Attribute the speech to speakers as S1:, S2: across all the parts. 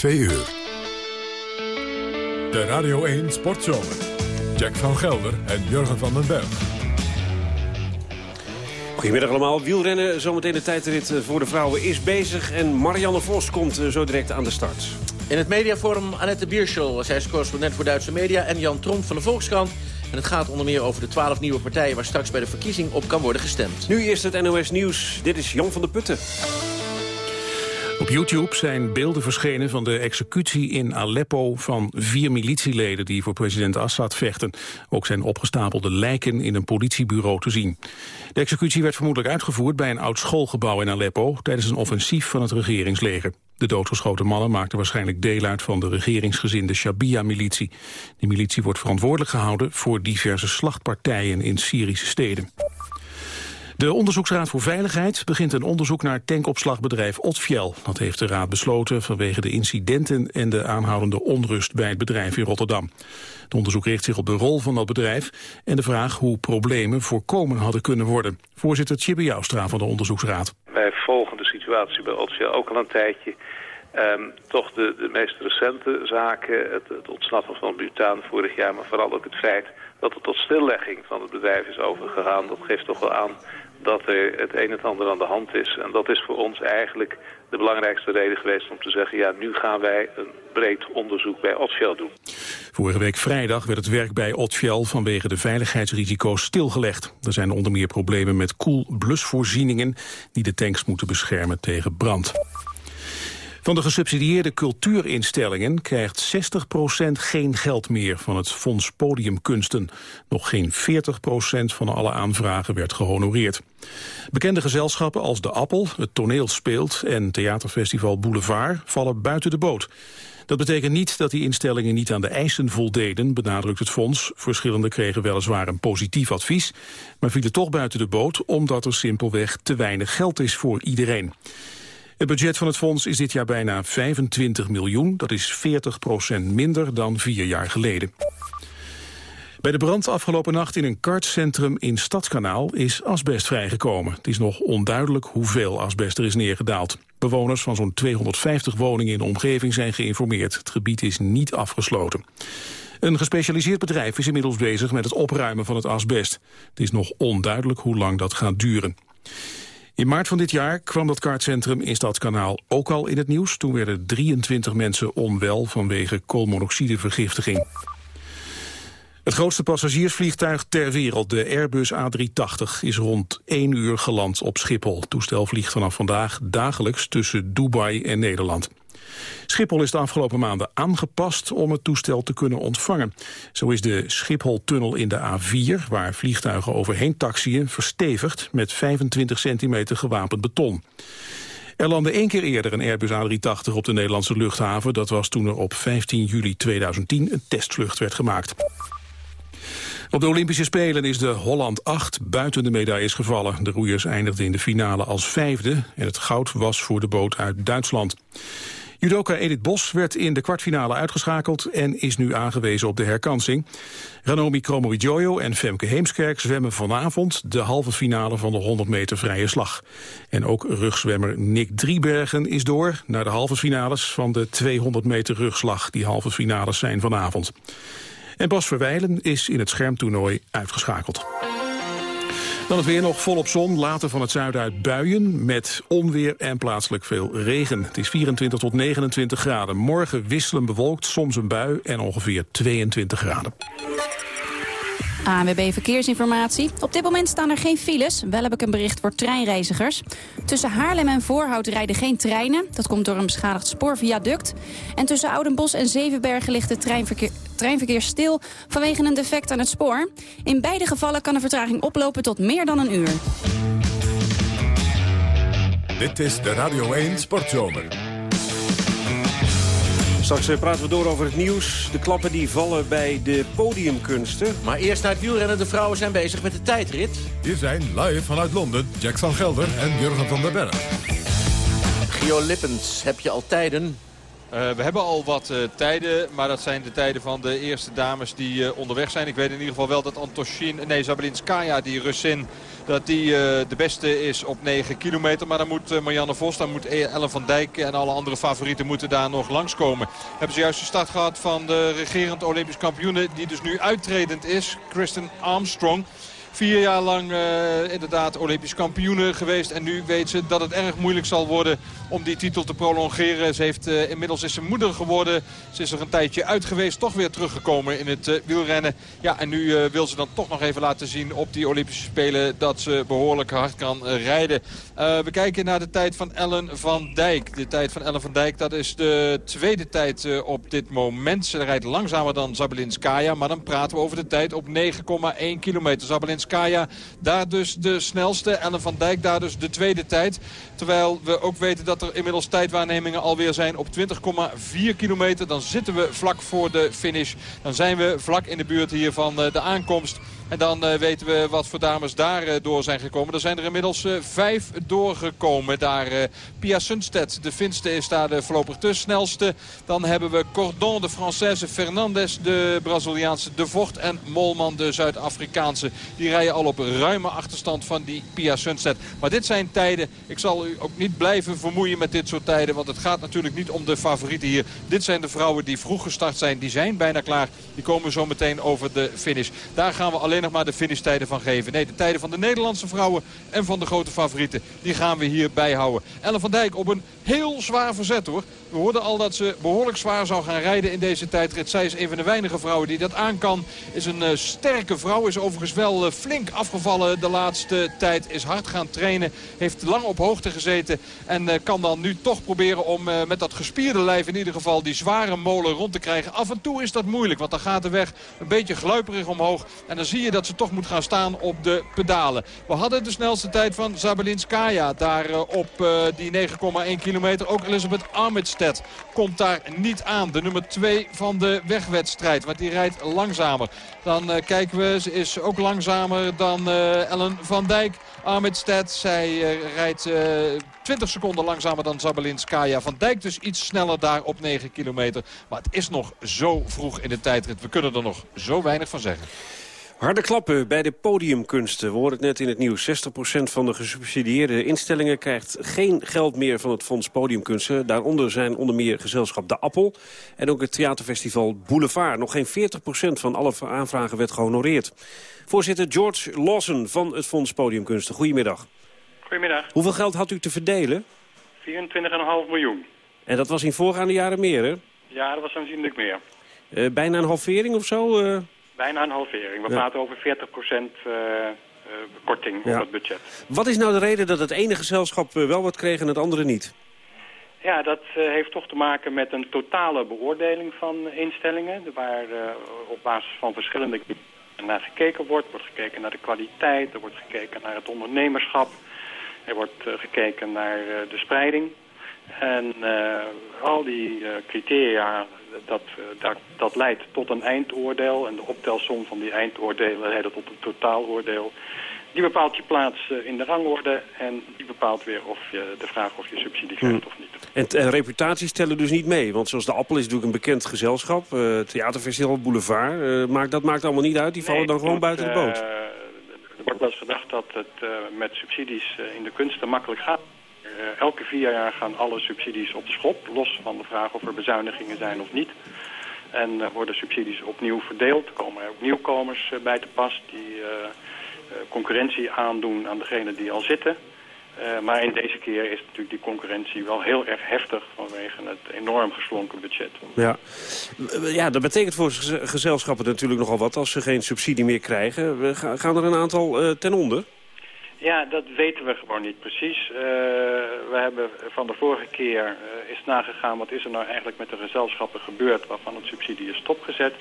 S1: 2 uur. De Radio 1 Sportzomer. Jack van Gelder en Jurgen van den Berg.
S2: Goedemiddag allemaal. Wielrennen, zometeen de tijdrit voor de vrouwen is bezig. En Marianne Vos komt eh, zo direct aan de start.
S3: In het mediaforum Annette Bierschel, zij is correspondent voor Duitse media... en Jan Tromp van de Volkskrant. En het gaat onder meer over de twaalf nieuwe partijen... waar straks bij de verkiezing op kan worden gestemd.
S2: Nu eerst het NOS Nieuws. Dit is Jan van der Putten.
S4: Op YouTube zijn beelden verschenen van de executie in Aleppo van vier militieleden die voor president Assad vechten. Ook zijn opgestapelde lijken in een politiebureau te zien. De executie werd vermoedelijk uitgevoerd bij een oud schoolgebouw in Aleppo tijdens een offensief van het regeringsleger. De doodgeschoten mannen maakten waarschijnlijk deel uit van de regeringsgezinde Shabia-militie. Die militie wordt verantwoordelijk gehouden voor diverse slachtpartijen in Syrische steden. De Onderzoeksraad voor Veiligheid begint een onderzoek naar tankopslagbedrijf Otfiel. Dat heeft de raad besloten vanwege de incidenten en de aanhoudende onrust bij het bedrijf in Rotterdam. Het onderzoek richt zich op de rol van dat bedrijf en de vraag hoe problemen voorkomen hadden kunnen worden. Voorzitter Tjibbe Joustra van de Onderzoeksraad.
S5: Wij volgen de situatie bij Otfiel ook al een tijdje. Um, toch de, meest recente zaken, het, het ontsnappen van butaan vorig jaar, maar vooral ook het feit dat er tot stillegging van het bedrijf is overgegaan. Dat geeft toch wel aan dat er het een en ander aan de hand is. En dat is voor ons eigenlijk de belangrijkste reden geweest om te zeggen... ja, nu gaan wij een breed onderzoek bij Otfiel doen.
S4: Vorige week vrijdag werd het werk bij Otfiel vanwege de veiligheidsrisico's stilgelegd. Er zijn onder meer problemen met koelblusvoorzieningen... die de tanks moeten beschermen tegen brand. Van de gesubsidieerde cultuurinstellingen krijgt 60% geen geld meer van het Fonds Podiumkunsten. Nog geen 40% van alle aanvragen werd gehonoreerd. Bekende gezelschappen als De Appel, het Toneel Speelt en Theaterfestival Boulevard vallen buiten de boot. Dat betekent niet dat die instellingen niet aan de eisen voldeden, benadrukt het fonds. Verschillende kregen weliswaar een positief advies, maar vielen toch buiten de boot omdat er simpelweg te weinig geld is voor iedereen. Het budget van het fonds is dit jaar bijna 25 miljoen. Dat is 40% minder dan vier jaar geleden. Bij de brand afgelopen nacht in een kartcentrum in Stadskanaal is asbest vrijgekomen. Het is nog onduidelijk hoeveel asbest er is neergedaald. Bewoners van zo'n 250 woningen in de omgeving zijn geïnformeerd. Het gebied is niet afgesloten. Een gespecialiseerd bedrijf is inmiddels bezig met het opruimen van het asbest. Het is nog onduidelijk hoe lang dat gaat duren. In maart van dit jaar kwam dat kaartcentrum in Stadskanaal ook al in het nieuws. Toen werden 23 mensen onwel vanwege koolmonoxidevergiftiging. Het grootste passagiersvliegtuig ter wereld, de Airbus A380, is rond 1 uur geland op Schiphol. Het toestel vliegt vanaf vandaag dagelijks tussen Dubai en Nederland. Schiphol is de afgelopen maanden aangepast om het toestel te kunnen ontvangen. Zo is de Schiphol-tunnel in de A4, waar vliegtuigen overheen taxiën, verstevigd met 25 centimeter gewapend beton. Er landde één keer eerder een Airbus A380 op de Nederlandse luchthaven. Dat was toen er op 15 juli 2010 een testvlucht werd gemaakt. Op de Olympische Spelen is de Holland 8 buiten de medailles gevallen. De roeiers eindigden in de finale als vijfde en het goud was voor de boot uit Duitsland. Judoka Edith Bos werd in de kwartfinale uitgeschakeld en is nu aangewezen op de herkansing. Ranomi Kromowidjojo en Femke Heemskerk zwemmen vanavond de halve finale van de 100 meter vrije slag. En ook rugzwemmer Nick Driebergen is door naar de halve finales van de 200 meter rugslag. Die halve finales zijn vanavond. En Bas Verwijlen is in het schermtoernooi uitgeschakeld. Dan het weer nog volop zon, later van het zuiden uit buien... met onweer en plaatselijk veel regen. Het is 24 tot 29 graden. Morgen wisselen bewolkt, soms een bui en ongeveer 22 graden.
S6: ANWB Verkeersinformatie. Op dit moment staan er geen files. Wel heb ik een bericht voor treinreizigers. Tussen Haarlem en Voorhout rijden geen treinen. Dat komt door een beschadigd spoorviaduct. En tussen Oudenbos en Zevenbergen ligt het treinverkeer, treinverkeer stil... vanwege een defect aan het spoor. In beide gevallen kan de vertraging oplopen tot meer dan een uur.
S1: Dit is de Radio 1 Sportzomer.
S2: Straks eh, praten we door over het nieuws. De klappen die vallen bij de podiumkunsten.
S3: Maar eerst naar het wielrennen. De vrouwen zijn bezig met de tijdrit.
S1: Hier zijn live vanuit Londen Jack van Gelder en Jurgen van der Berg.
S3: Gio Lippens, heb je al tijden
S7: Uh, we hebben al wat uh, tijden, maar dat zijn de tijden van de eerste dames die uh, onderweg zijn. Ik weet in ieder geval wel dat Antoshin, nee Zabelinskaya, die Russin, dat die de beste is op 9 kilometer. Maar dan moet Marianne Vos, dan moet Ellen van Dijk en alle andere favorieten moeten daar nog langskomen. Hebben ze juist de start gehad van de regerend Olympisch kampioene die dus nu uittredend is, Kristen Armstrong. Vier jaar lang uh, inderdaad Olympisch kampioene geweest. En nu weet ze dat het erg moeilijk zal worden om die titel te prolongeren. Ze heeft, uh, inmiddels is ze moeder geworden. Ze is er een tijdje uit geweest. Toch weer teruggekomen in het uh, wielrennen. Ja, en nu wil ze dan toch nog even laten zien op die Olympische Spelen... dat ze behoorlijk hard kan rijden. we kijken naar de tijd van Ellen van Dijk. De tijd van Ellen van Dijk, dat is de tweede tijd op dit moment. Ze rijdt langzamer dan Zabelinskaya. Maar dan praten we over de tijd op 9,1 kilometer. Zabelinskaya Kaya daar dus de snelste. Ellen van Dijk daar dus de tweede tijd. Terwijl we ook weten dat er inmiddels tijdwaarnemingen alweer zijn op 20,4 kilometer. Dan zitten we vlak voor de finish. Dan zijn we vlak in de buurt hier van eh, de aankomst en dan uh, weten we wat voor dames daar uh, door zijn gekomen. Er zijn er inmiddels uh, vijf doorgekomen. Daar Pia Sundstedt, de Finste, is daar de voorlopig de snelste. Dan hebben we Cordon, de Française, Fernandez, de Braziliaanse, De Vocht en Molman, de Zuid-Afrikaanse. Die rijden al op ruime achterstand van die Pia Sundstedt. Maar dit zijn tijden, ik zal u ook niet blijven vermoeien met dit soort tijden. Want het gaat natuurlijk niet om de favorieten hier. Dit zijn de vrouwen die vroeg gestart zijn. Die zijn bijna klaar. Die komen zo meteen over de finish. Daar gaan we alleen nog maar de finishtijden van geven. Nee, de tijden van de Nederlandse vrouwen en van de grote favorieten. Die gaan we hier bijhouden. Ellen van Dijk op een heel zwaar verzet hoor. We hoorden al dat ze behoorlijk zwaar zou gaan rijden in deze tijdrit. Zij is een van de weinige vrouwen die dat aan kan. Is een uh, sterke vrouw. Is overigens wel uh, flink afgevallen de laatste tijd. Is hard gaan trainen. Heeft lang op hoogte gezeten. En uh, kan dan nu toch proberen om met dat gespierde lijf in ieder geval die zware molen rond te krijgen. Af en toe is dat moeilijk. Want dan gaat de weg een beetje gluiperig omhoog. En dan zie je dat ze toch moet gaan staan op de pedalen. We hadden de snelste tijd van Zabelinskaya. Daar op die 9,1 kilometer. Ook Elizabeth Armids komt daar niet aan. De nummer 2 van de wegwedstrijd. Want die rijdt langzamer. Dan uh, kijken we, ze is ook langzamer dan Ellen van Dijk. Armidstedt, zij rijdt 20 seconden langzamer dan Zabelinskaya. Van Dijk dus iets sneller daar op 9 kilometer. Maar het is nog zo vroeg in de tijdrit. We kunnen er nog zo weinig van zeggen.
S2: Harde klappen bij de podiumkunsten. We hoorden het net in het nieuws. 60% van de gesubsidieerde instellingen krijgt geen geld meer van het Fonds Podiumkunsten. Daaronder zijn onder meer gezelschap De Appel en ook het theaterfestival Boulevard. Nog geen 40% van alle aanvragen werd gehonoreerd. Voorzitter George Lawson van het Fonds Podiumkunsten. Goedemiddag.
S8: Goedemiddag.
S2: Hoeveel geld had u te verdelen?
S8: 24,5 miljoen.
S2: En dat was in voorgaande jaren meer, hè?
S8: Ja, dat was aanzienlijk meer.
S2: Uh, bijna een halvering of zo? Uh...
S8: Bijna een halvering. We praten over 40% uh, uh, korting op het budget.
S2: Wat is nou de reden dat het ene gezelschap eh, wel wat kreeg en het andere niet?
S8: Ja, dat uh, heeft toch te maken met een totale beoordeling van instellingen... waar uh, op basis van verschillende naar gekeken wordt. Er wordt gekeken naar de kwaliteit, er wordt gekeken naar het ondernemerschap... er wordt uh, gekeken naar de spreiding. En al die criteria dat, eh, dat, dat leidt tot een eindoordeel. En de optelsom van die eindoordelen leidt tot een totaaloordeel. Die bepaalt je plaats eh, in de rangorde en die bepaalt weer of je de vraag of je subsidie krijgt of niet.
S2: En, en reputaties tellen dus niet mee, want zoals de Appel is natuurlijk een bekend gezelschap. Uh, Theaterfestival Boulevard, uh, maakt, dat maakt allemaal niet uit, die vallen dan gewoon buiten de boot.
S8: er wordt wel eens gedacht dat het met subsidies in de kunsten makkelijk gaat. Eh, elke vier jaar gaan alle subsidies op de schop, los van de vraag of er bezuinigingen zijn of niet. En worden subsidies opnieuw verdeeld. Er komen ook nieuwkomers eh, bij te pas die eh, concurrentie aandoen aan degenen die al zitten. Maar in deze keer is natuurlijk die concurrentie wel heel erg heftig vanwege het enorm geslonken budget.
S2: Ja, ja dat betekent voor gezelschappen natuurlijk nogal wat als ze geen subsidie meer krijgen. Gaan er een aantal ten onder?
S8: Ja, dat weten we gewoon niet precies. Uh, we hebben van de vorige keer uh, is nagegaan wat is er nou eigenlijk met de gezelschappen gebeurd waarvan het subsidie is stopgezet.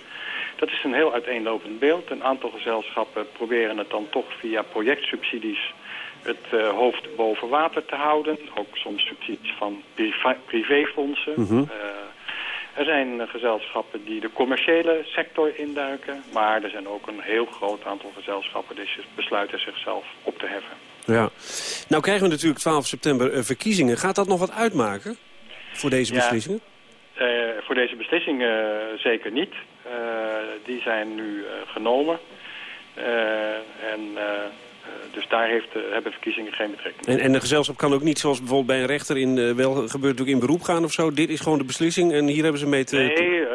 S8: Dat is een heel uiteenlopend beeld. Een aantal gezelschappen proberen het dan toch via projectsubsidies het uh, hoofd boven water te houden. Ook soms subsidies van privéfondsen. Mm er zijn gezelschappen die de commerciële sector induiken. Maar er zijn ook een heel groot aantal gezelschappen die besluiten zichzelf op te heffen.
S2: Ja. Nou krijgen we natuurlijk 12 september eh, verkiezingen. Gaat dat nog wat uitmaken voor deze beslissingen?
S8: voor deze beslissing zeker niet. die zijn nu genomen. en dus daar heeft, hebben verkiezingen geen betrekking.
S2: En, en de gezelschap kan ook niet, zoals bijvoorbeeld bij een rechter in, wel gebeurt natuurlijk in beroep gaan of zo. Dit is gewoon de beslissing en hier hebben ze mee te...
S8: Nee,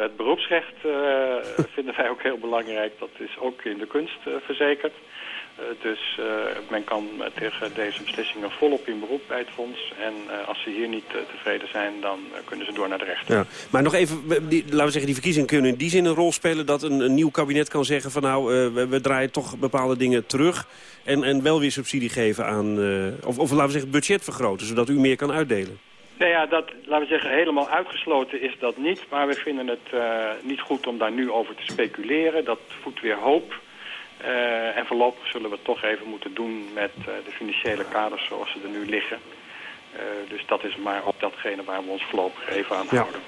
S8: het beroepsrecht vinden wij ook heel belangrijk. Dat is ook in de kunst verzekerd. Eh, dus eh, men kan tegen deze beslissingen volop in beroep bij het fonds. En eh, als ze hier niet tevreden zijn, dan kunnen ze door naar de rechter.
S2: Ja. Maar nog even, die, laten we zeggen, die verkiezingen kunnen in die zin een rol spelen... dat een, een nieuw kabinet kan zeggen van nou, we, we, draaien toch bepaalde dingen terug... en, en wel weer subsidie geven aan, of, of laten we zeggen, budget vergroten... zodat u meer kan uitdelen.
S8: Nou ja, dat, laten we zeggen, helemaal uitgesloten is dat niet. Maar we vinden het niet goed om daar nu over te speculeren. Dat voedt weer hoop uh, en voorlopig zullen we het toch even moeten doen met uh, de financiële kaders zoals ze er nu liggen. Uh, dus dat is maar op datgene waar we ons voorlopig even aan houden.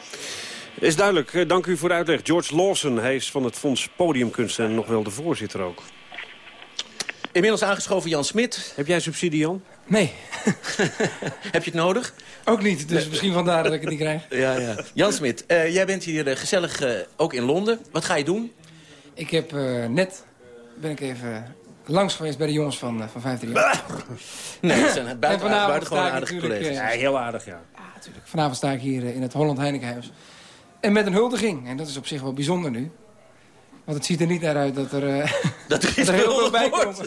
S2: Is duidelijk. Dank u voor de uitleg. George Lawson, hij is van het Fonds Podiumkunst en nog wel de voorzitter ook.
S3: Inmiddels aangeschoven Jan Smit.
S2: Heb jij subsidie, Jan?
S9: Nee.
S3: Heb je het nodig?
S9: Ook niet, dus misschien vandaar dat ik het niet krijg.
S3: Ja, ja. Jan Smit, jij bent hier gezellig ook in Londen. Wat ga je doen?
S9: Ik heb net ben ik even langs geweest bij de jongens van, uh, van 15 jaar.
S3: Nee, dat zijn buiten, buitengewoon aardige collega's.
S2: Ja, heel aardig, ja.
S9: Ja, natuurlijk. Vanavond sta ik hier eh, in het Holland Heinekenhuis. En met een huldiging. En dat is op zich wel bijzonder nu. Want het ziet er niet naar uit dat er, uh,
S3: dat er,
S9: dat er heel veel bij komt.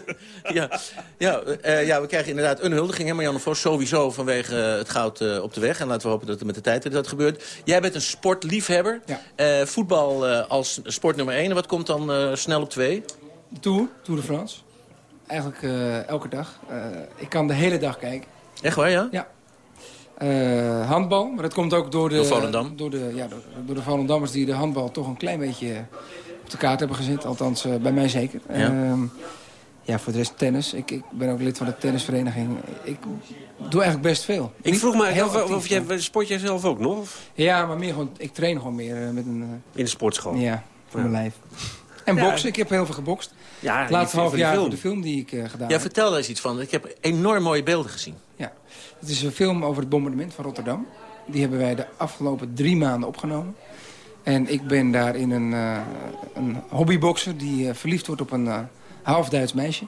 S3: ja, ja, uh, ja, we krijgen inderdaad een huldiging. Hè, Marianne Vos, sowieso vanwege het goud uh, op de weg. En laten we hopen dat er met de tijd dat gebeurt. Jij bent een sportliefhebber. Ja. voetbal als sport nummer 1. En wat komt dan snel op 2?
S9: De Tour, Tour de France. Eigenlijk uh, elke dag. Uh, ik kan de hele dag kijken.
S3: Echt waar, ja?
S9: Ja. Uh, handbal, maar dat komt ook door de,
S3: door Volendam.
S9: Door de, ja, door, door, de Volendammers die de handbal toch een klein beetje op de kaart hebben gezet. Althans, bij mij zeker. Ja. Ehm, ja, voor de rest tennis. Ik, ik, ben ook lid van de tennisvereniging. Ik doe eigenlijk best veel.
S2: Ik vroeg me heel of, of jij, sport jij zelf ook nog?
S9: Ja, maar meer gewoon, ik train gewoon meer met een...
S2: In de sportschool?
S9: Ja, voor mijn lijf. En boksen, ik heb heel veel gebokst. Ja, laatste half jaar voor de film die ik uh, gedaan
S3: ja, vertel daar eens iets van. Ik heb enorm mooie beelden gezien.
S9: Ja, het is een film over het bombardement van Rotterdam. Die hebben wij de afgelopen drie maanden opgenomen. En ik ben daar in een, uh, een hobbybokser die uh, verliefd wordt op een uh, half-Duits meisje.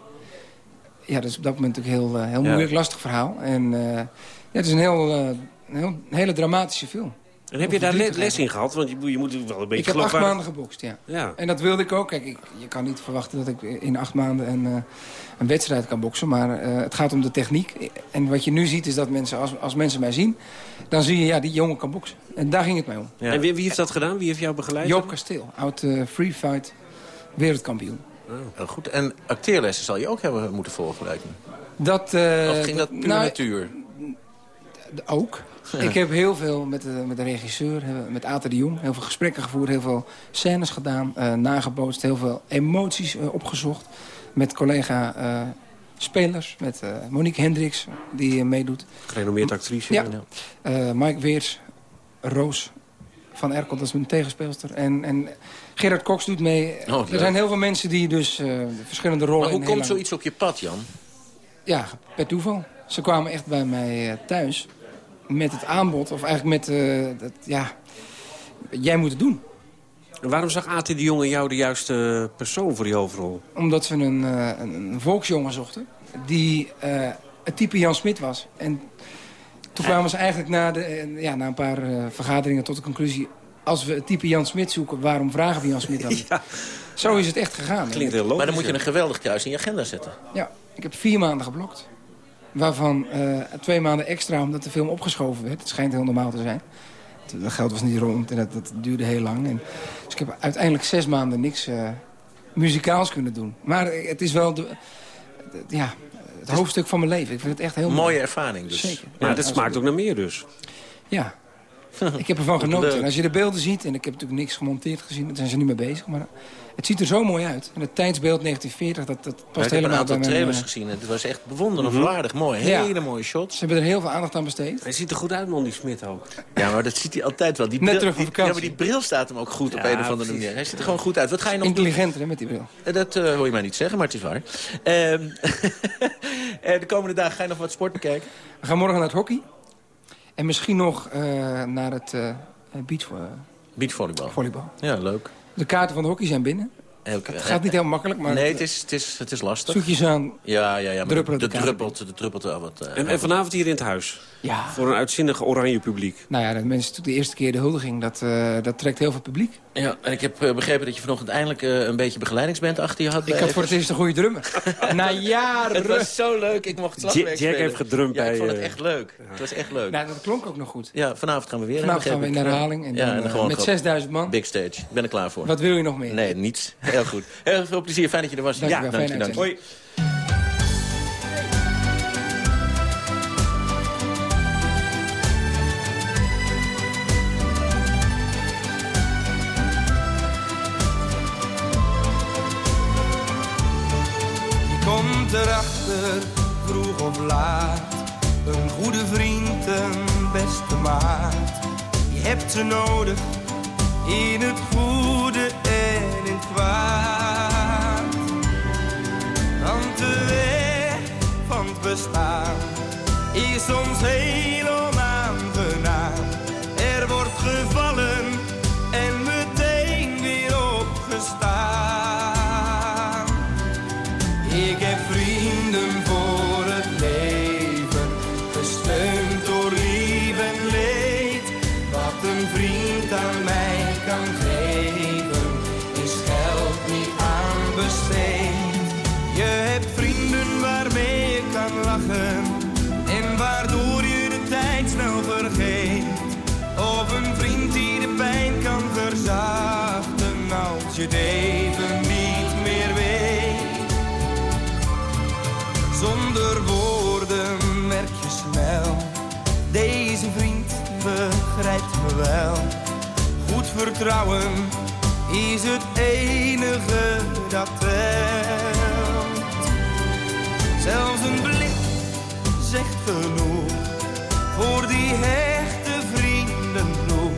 S9: Ja, dat is op dat moment natuurlijk heel, heel moeilijk, ja. lastig verhaal. En ja, het is een, heel, een, heel, een hele dramatische film.
S2: En heb je daar les in gehad? Want je, je moet wel een beetje
S9: Ik heb acht maanden gebokst, ja. ja. En dat wilde ik ook. Kijk, ik, je kan niet verwachten dat ik in acht maanden een, uh, een wedstrijd kan boksen. Maar uh, het gaat om de techniek. En wat je nu ziet is dat mensen, als, als mensen mij zien... dan zie je, ja, die jongen kan boksen. En daar ging het mij om.
S2: Ja. En wie, wie, heeft dat gedaan? Wie heeft jou begeleid?
S9: Joop Kasteel, oud uh, free fight wereldkampioen.
S3: Oh. goed. En acteerlessen zal je ook hebben moeten volgen, lijkt me.
S9: Dat,
S3: of ging dat puur nou, natuur?
S9: Ook. Ik heb heel veel met de, met de regisseur, met Ater de Jong... heel veel gesprekken gevoerd, heel veel scènes gedaan, uh, nagebootst... heel veel emoties uh, opgezocht met collega uh, spelers... met Monique Hendricks, die meedoet.
S2: Gerenommeerd actrice.
S9: Ja. Mike Weers, Roos van Erkel, dat is mijn tegenspeelster. En, en Gerard Cox doet mee. Oh, er zijn heel veel mensen die dus verschillende rollen...
S3: Maar hoe komt zoiets op je pad, Jan?
S9: Ja, per toeval. Ze kwamen echt bij mij thuis met het aanbod, of eigenlijk met, uh, dat, ja, jij moet het doen.
S2: waarom zag Ati de Jonge jou de juiste persoon voor die hoofdrol?
S9: Omdat ze een, uh, een, volksjongen zochten die uh, het type Jan Smit was. En toen kwamen ze eigenlijk na, de, ja, na een paar vergaderingen tot de conclusie... als we het type Jan Smit zoeken, waarom vragen we Jan Smit dan? ja. Zo is het echt gegaan.
S2: Klinkt heel logisch.
S3: Maar dan moet je een geweldig kruis in je agenda zetten.
S9: Ja, ik heb vier maanden geblokt. Waarvan uh, twee maanden extra omdat de film opgeschoven werd. Het schijnt heel normaal te zijn. Het geld was niet rond en dat, dat duurde heel lang. En, dus ik heb uiteindelijk zes maanden niks uh, muzikaals kunnen doen. Maar het is wel de, de, ja, het hoofdstuk van mijn leven. Ik vind het echt heel
S3: Mooie ervaring dus.
S9: Zeker.
S2: Maar ja, dat smaakt ook naar meer dus.
S9: Ja, ik heb ervan genoten. En als je de beelden ziet, en ik heb natuurlijk niks gemonteerd gezien, daar zijn ze nu mee bezig. Maar het ziet er zo mooi uit. En het tijdsbeeld 1940, dat, dat past
S3: ja,
S9: helemaal
S3: bij Ik heb een aantal trailers uh, gezien. Het was echt bewonderenswaardig mm -hmm. mooi. Hele ja. mooie shots.
S9: Ze hebben er heel veel aandacht aan besteed.
S2: Hij ziet er goed uit, man, die Smit ook.
S3: Ja, maar dat ziet hij altijd wel. Die
S9: Net
S3: bril,
S9: terug van
S3: die, ja, maar die bril staat hem ook goed ja, op een of andere manier. Hij ziet er gewoon goed uit. Wat ga je nog
S9: Intelligenter, hè, met die bril.
S3: Dat uh, hoor je mij niet zeggen, maar het is waar. Ehm, de komende dagen ga je nog wat sport bekijken?
S9: We gaan morgen naar het hockey. En misschien nog uh, naar het beachvolleybal.
S3: Beachvolleybal.
S9: volleybal.
S3: Ja, leuk.
S9: De kaarten van de hockey zijn binnen. Het gaat niet helemaal makkelijk, maar
S3: Nee, het is, het is, het is lastig.
S9: zoetjes aan.
S3: Ja, ja, ja. Maar
S9: Druppelen
S3: de,
S9: de
S3: druppelt, de druppelt wel wat. eh,
S2: En, en vanavond hier in het huis.
S9: Ja.
S2: Voor een uitzinnig oranje publiek.
S9: Nou ja, dat mensen de eerste keer de huldiging, dat, eh, dat trekt heel veel publiek.
S3: Ja, en ik heb eh, begrepen dat je vanochtend eindelijk eh, een beetje begeleidingsband achter je had.
S9: Ik had voor het eerst een goede drummer. Na jaren.
S3: Het was zo leuk. Ik mocht slagwerk
S2: Jack
S3: spelen.
S2: heeft gedrumd
S3: ja,
S2: bij,
S3: ik vond het echt leuk. Het was echt leuk.
S9: Nou, dat klonk ook nog goed.
S3: Ja, vanavond gaan we weer.
S9: Vanavond gaan we in herhaling. En
S3: ja,
S9: dan,
S3: en dan gewoon
S9: met
S3: op
S9: 6000 man.
S3: Big stage. Ik ben er klaar voor.
S9: Wat wil je nog meer?
S3: Nee, niets. Heel goed. Heel veel plezier. Fijn dat je er was.
S9: Dank je
S3: ja,
S9: wel.
S3: dank je, dank.
S2: Hoi.
S10: Nodig, in het goede vertrouwen is het enige dat telt. Zelfs een blik zegt genoeg voor die hechte vriendenploeg.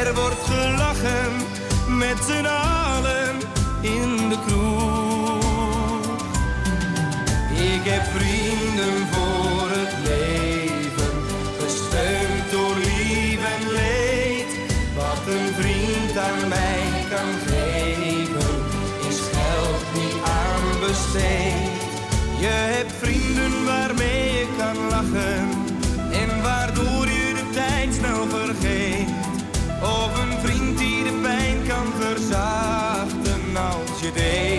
S10: Er wordt gelachen met z'n allen in de kroeg. Ik heb vrienden als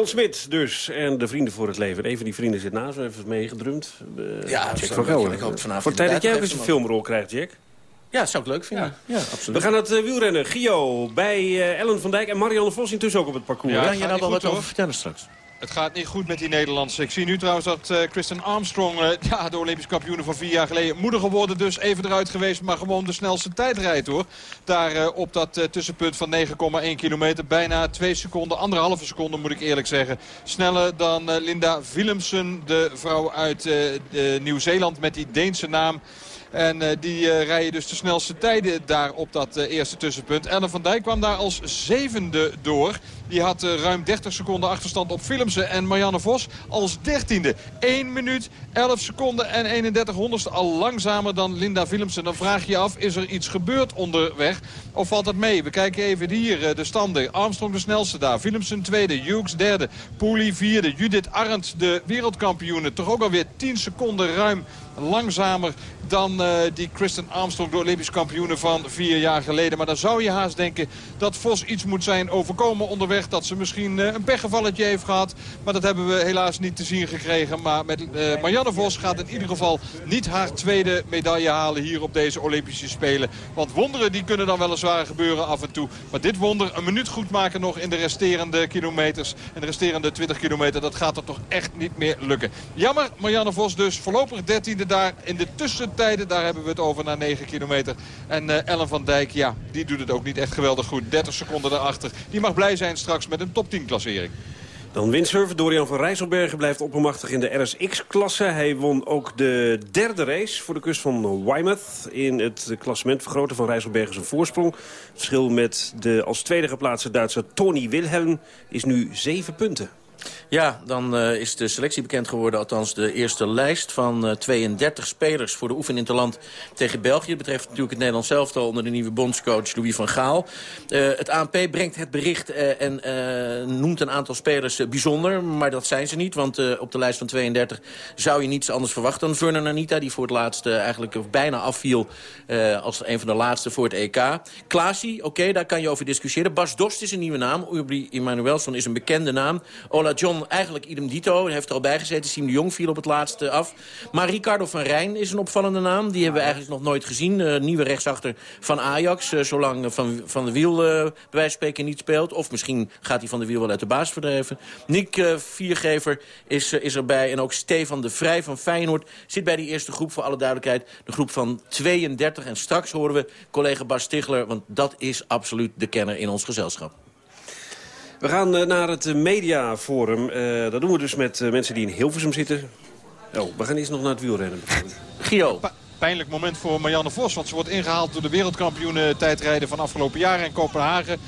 S2: Jan Smit dus. En de Vrienden voor het Leven. Een van die vrienden zit naast me. Even meegedrumd. Uh,
S3: Ja,
S2: Jack van. Gelder.
S3: Ik hoop vanavond
S2: Voor tijd dat jij ook eens een filmrol krijgt, Jack.
S3: Ja, dat zou ik leuk vinden. Ja, absoluut.
S2: We gaan het uh, wielrennen. Gio bij uh, Ellen van Dijk en Marianne Vos intussen ook op het parcours.
S7: Ja,
S3: Kan je daar
S7: niet
S3: wel wat over vertellen straks?
S7: Het gaat niet goed met die Nederlandse. Ik zie nu trouwens dat eh Kristen Armstrong, eh, ja, de Olympisch kampioen van vier jaar geleden, moeder geworden dus even eruit geweest, maar gewoon de snelste tijd rijdt hoor. Daar eh, op dat tussenpunt van 9,1 kilometer, bijna 2 seconden, anderhalve seconde moet ik eerlijk zeggen. Sneller dan Linda Willemsen, de vrouw uit Nieuw-Zeeland met die Deense naam. En eh, die eh, rijden dus de snelste tijden daar op dat eh, eerste tussenpunt. Ellen van Dijk kwam daar als zevende door. Die had ruim 30 seconden achterstand op Willemsen. En Marianne Vos als dertiende. 1 minuut, 11 seconden en 31 honderdste. Al langzamer dan Linda Willemsen. Dan vraag je je af, is er iets gebeurd onderweg? Of valt het mee? We kijken even hier de standen. Armstrong de snelste daar. Willemsen tweede. Hughes derde. Pooley vierde. Judith Arndt de wereldkampioene. Toch ook alweer 10 seconden ruim langzamer dan uh, die Kristen Armstrong, de Olympisch kampioene van vier jaar geleden. Maar dan zou je haast denken dat Vos iets moet zijn overkomen onderweg dat ze misschien een pechgevalletje heeft gehad. Maar dat hebben we helaas niet te zien gekregen. Maar met Marianne Vos gaat in ieder geval niet haar tweede medaille halen hier op deze Olympische Spelen. Want wonderen die kunnen dan weliswaar gebeuren af en toe. Maar dit wonder, een minuut goed maken nog in de resterende kilometers. En de resterende 20 kilometer, dat gaat er toch echt niet meer lukken. Jammer, Marianne Vos dus voorlopig 13e daar. In de tussentijden, daar hebben we het over naar 9 kilometer. En uh, Ellen van Dijk, ja, die doet het ook niet echt geweldig goed. 30 seconden daarachter. Die mag blij zijn straks met een top 10 klassering.
S2: Dan windsurfer Dorian van Rijsselbergen blijft oppermachtig in de RSX-klasse. Hij won ook de derde race voor de kust van Weymouth. In het klassement vergroten van Rijsselbergen zijn voorsprong. Het verschil met de als tweede geplaatste Duitser Tony Wilhelm is nu zeven punten.
S3: Ja, dan uh, is de selectie bekend geworden. Althans de eerste lijst van uh, 32 spelers voor de oefeninterland tegen België. Dat betreft natuurlijk het Nederlands zelf onder de nieuwe bondscoach Louis van Gaal. Uh, het ANP brengt het bericht en noemt een aantal spelers bijzonder. Maar dat zijn ze niet, want op de lijst van 32 zou je niets anders verwachten dan Vernon Anita. Die voor het laatst eigenlijk bijna afviel als een van de laatste voor het EK. Klaasie, oké, daar kan je over discussiëren. Bas Dost is een nieuwe naam. Uri Emanuelson is een bekende naam. John eigenlijk idem dito. Hij heeft er al bij gezeten. Siem de Jong viel op het laatste af. Maar Ricardo van Rijn is een opvallende naam. Die hebben we eigenlijk nog nooit gezien. Uh, nieuwe rechtsachter van Ajax. Uh, zolang van, van de Wiel bij wijze van spreken niet speelt. Of misschien gaat hij van de Wiel wel uit de baas verdreven. Nick Viergever is, is erbij. En ook Stefan de Vrij van Feyenoord zit bij die eerste groep. Voor alle duidelijkheid de groep van 32. En straks horen we collega Bas Stigler. Want dat is absoluut de kenner in ons gezelschap.
S2: We gaan eh, naar het mediaforum. Uh, dat doen we dus met uh, mensen die in Hilversum zitten. Oh, we gaan eerst nog naar het wielrennen.
S3: Gio.
S7: pijnlijk moment voor Marianne Vos. Want ze wordt ingehaald door de wereldkampioenen tijdrijden van afgelopen jaren in Kopenhagen.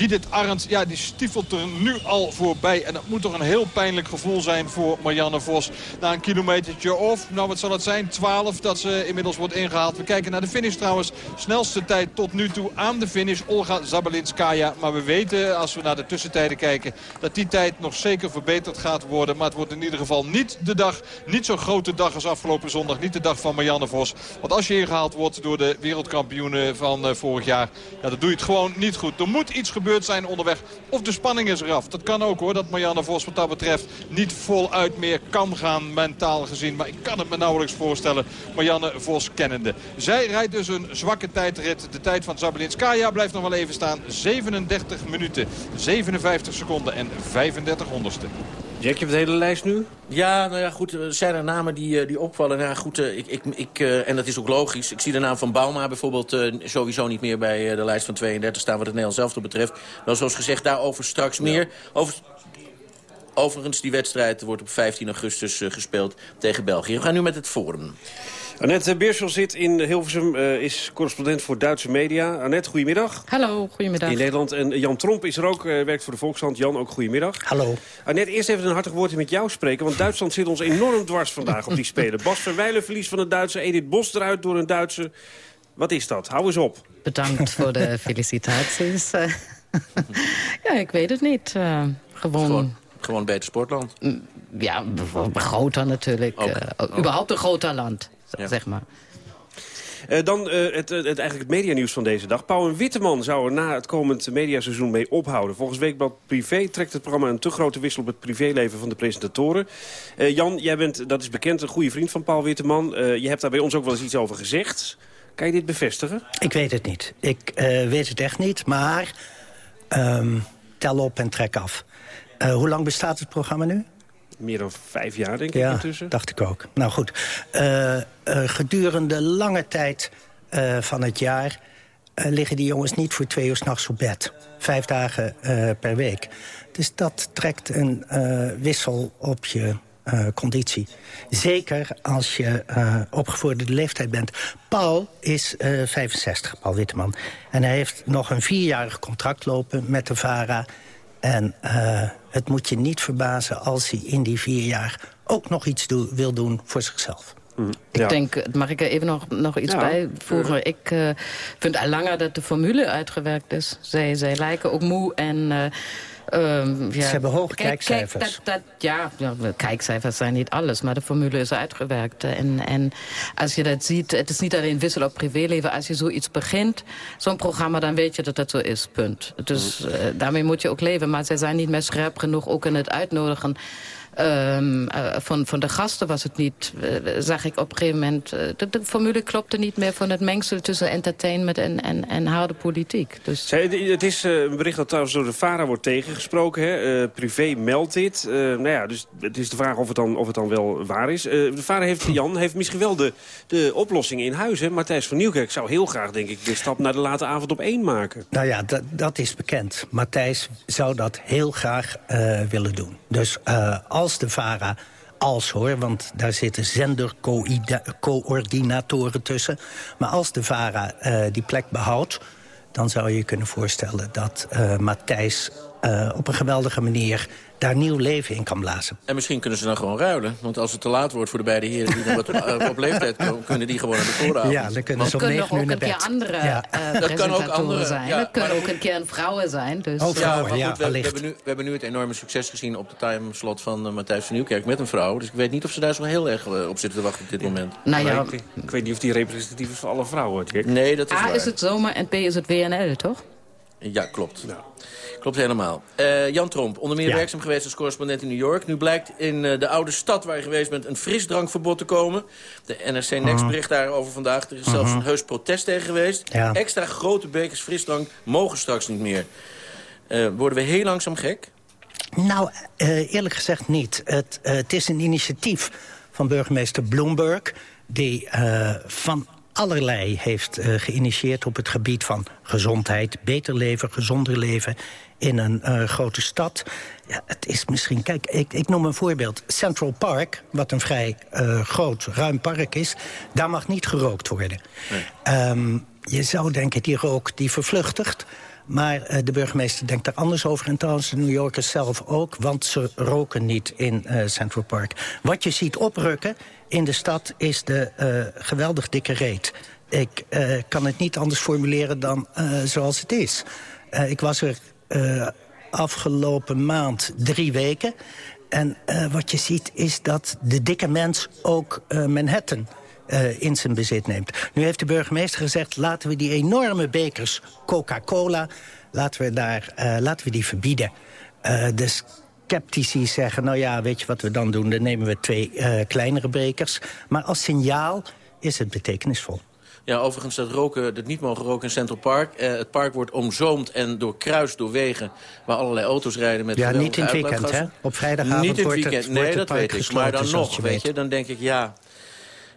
S7: Judith Arndt, ja, die stiefelt er nu al voorbij. En dat moet toch een heel pijnlijk gevoel zijn voor Marianne Vos. Na een kilometertje of, nou wat zal het zijn, 12 dat ze inmiddels wordt ingehaald. We kijken naar de finish trouwens. Snelste tijd tot nu toe aan de finish, Olga Zabelinskaya. Maar we weten, als we naar de tussentijden kijken, dat die tijd nog zeker verbeterd gaat worden. Maar het wordt in ieder geval niet de dag, niet zo'n grote dag als afgelopen zondag. Niet de dag van Marianne Vos. Want als je ingehaald wordt door de wereldkampioenen van uh, vorig jaar, ja, dan doe je het gewoon niet goed. Er moet iets gebeuren zijn onderweg. Of de spanning is eraf. Dat kan ook hoor, dat Marianne Vos wat dat betreft niet voluit meer kan gaan mentaal gezien. Maar ik kan het me nauwelijks voorstellen, Marianne Vos kennende. Zij rijdt dus een zwakke tijdrit. De tijd van Zabelinskaya blijft nog wel even staan. 37 minuten, 57 seconden en 35 honderdste.
S2: Jack, je hebt de hele lijst nu?
S3: Ja, nou ja, goed. Er zijn er namen die, eh, die opvallen. Nou ja, goed, eh, ik, ik, ik, uh, en dat is ook logisch. Ik zie de naam van Bauma bijvoorbeeld sowieso niet meer bij de lijst van 32 staan... wat het Nederlands zelf betreft. Wel zoals gezegd, daarover straks meer. Over, overigens, die wedstrijd wordt op 15 augustus gespeeld tegen België. We gaan nu met het Forum.
S2: Annette Beerschel zit in Hilversum, uh, is correspondent voor Duitse media. Annette, goedemiddag.
S11: Hallo, goedemiddag.
S2: In Nederland. En Jan Tromp is er ook, uh, werkt voor de Volkshand. Jan, ook goedemiddag.
S12: Hallo.
S2: Annette, eerst even een hartig woordje met jou spreken. Want Duitsland zit ons enorm dwars vandaag op die Spelen. Bas Verwijlen verlies van een Duitse. Edith Bos eruit door een Duitse. Wat is dat? Hou eens op.
S11: Bedankt voor de felicitaties. ja, ik weet het niet. Uh, gewoon...
S3: gewoon... Gewoon beter sportland.
S11: Ja, groter natuurlijk. Uh, überhaupt een groter land ja. zeg maar.
S2: Uh, dan uh, het, het, eigenlijk het medianieuws van deze dag. Pauw en Witteman zou er na het komend mediaseizoen mee ophouden. Volgens Weekblad Privé trekt het programma een te grote wissel op het privéleven van de presentatoren. Uh, Jan, jij bent, dat is bekend, een goede vriend van Paul Witteman. je hebt daar bij ons ook wel eens iets over gezegd. Kan je dit bevestigen?
S12: Ik weet het niet. Ik weet het echt niet, maar um, tel op en trek af. hoe lang bestaat het programma nu?
S2: Meer dan vijf jaar, denk ik,
S12: ja,
S2: intussen.
S12: dacht ik ook. Nou goed, uh, uh, gedurende lange tijd uh, van het jaar... liggen die jongens niet voor twee uur s'nachts op bed. Vijf dagen per week. Dus dat trekt een wissel op je conditie. Zeker als je opgevorderde leeftijd bent. Paul is 65, Paul Witteman. En hij heeft nog een vierjarig contract lopen met de VARA... En uh, het moet je niet verbazen als hij in die vier jaar ook nog iets do wil doen voor zichzelf.
S11: Mm, ik denk, mag ik er even nog, nog iets ja. bijvoegen? Ik uh, vind al langer dat de formule uitgewerkt is. Zij, zij lijken ook moe en... Uh, Ehm, ja.
S12: Ze hebben hoge
S11: Kijk,
S12: kijkcijfers.
S11: Kijk, dat, dat, ja, ja, kijkcijfers zijn niet alles, maar de formule is uitgewerkt. En, en als je dat ziet, het is niet alleen wissel op privéleven. Als je zoiets begint, zo'n programma, dan weet je dat dat zo is, punt. Dus uh, daarmee moet je ook leven. Maar zij zijn niet meer scherp genoeg, ook in het uitnodigen Um, uh, van, van de gasten was het niet, uh, zag ik op een gegeven moment... Uh, de, de, formule klopte niet meer van het mengsel tussen entertainment en, en, en harde politiek. Dus...
S2: Zij, het is een bericht dat trouwens door de VARA wordt tegengesproken. Hè? privé meldt dit. nou ja, dus het is de vraag of het dan, of het dan wel waar is. de VARA heeft, Jan, heeft misschien wel de, de oplossing in huis. Hè? Matthijs van Nieuwkerk zou heel graag, denk ik, de stap naar de late avond op één maken.
S12: Nou ja, dat, dat is bekend. Matthijs zou dat heel graag willen doen. Dus als de VARA als hoor, want daar zitten zendercoördinatoren tussen. Maar als de VARA uh, die plek behoudt... dan zou je kunnen voorstellen dat uh, Matthijs uh, op een geweldige manier daar nieuw leven in kan blazen.
S3: En misschien kunnen ze dan gewoon ruilen. Want als het te laat wordt voor de beide heren die nog wat op, op leeftijd komen... kunnen die gewoon aan de vooravond.
S12: Ja, dan kunnen ze om negen uur naar bed.
S11: ook een keer andere ja. uh, dat kan ook andere zijn. Ja, dat kunnen ook een keer vrouwen zijn. Dus.
S12: Oh, vrouwen,
S3: ja, goed, we, we, hebben nu, we hebben nu het enorme succes gezien op de timeslot van uh, Matthijs van Nieuwkerk met een vrouw. Dus ik weet niet of ze daar zo heel erg uh, op zitten te wachten op dit moment.
S2: Nou, ja, ik, ik, weet niet of die representatief is voor alle vrouwen. Jack.
S3: Nee, dat is
S11: A
S3: waar.
S11: is het zomer en B is het WNL, toch?
S3: Ja, klopt. Nou. Klopt helemaal. Uh, Jan Tromp, onder meer ja. werkzaam geweest als correspondent in New York. Nu blijkt in uh, de oude stad waar je geweest bent een frisdrankverbod te komen. De NRC Next uh-huh. bericht daarover vandaag. Er is zelfs
S12: Uh-huh.
S3: een heus protest tegen geweest.
S12: Ja.
S3: Extra grote bekers frisdrank mogen straks niet meer. Uh, worden we heel langzaam gek?
S12: Nou, eerlijk gezegd niet. Het, het is een initiatief van burgemeester Bloomberg... die van allerlei heeft uh, geïnitieerd op het gebied van gezondheid... beter leven, gezonder leven in een uh, grote stad. Ja, het is misschien... Kijk, ik, ik noem een voorbeeld. Central Park, wat een vrij uh, groot, ruim park is... daar mag niet gerookt worden. Nee. Um, je zou denken, die rook die vervluchtigt... Maar uh, de burgemeester denkt daar anders over. En trouwens de New Yorkers zelf ook. Want ze roken niet in uh, Central Park. Wat je ziet oprukken in de stad is de uh, geweldig dikke reet. Ik kan het niet anders formuleren dan zoals het is. ik was er afgelopen maand drie weken. En wat je ziet is dat de dikke mens ook Manhattan uh, in zijn bezit neemt. Nu heeft de burgemeester gezegd... laten we die enorme bekers Coca-Cola... laten we, daar, uh, laten we die verbieden. Uh, de sceptici zeggen... nou ja, weet je wat we dan doen? Dan nemen we twee kleinere bekers. Maar als signaal is het betekenisvol.
S3: Ja, overigens dat roken, dat niet mogen roken in Central Park. Uh, het park wordt omzoomd en doorkruist door wegen... waar allerlei auto's rijden met
S12: Ja, niet in het weekend, hè? Op vrijdagavond
S3: niet het
S12: wordt
S3: weekend.
S12: het,
S3: nee,
S12: wordt
S3: dat
S12: het
S3: weet ik. Maar dan nog,
S12: je
S3: weet je, dan denk ik, ja...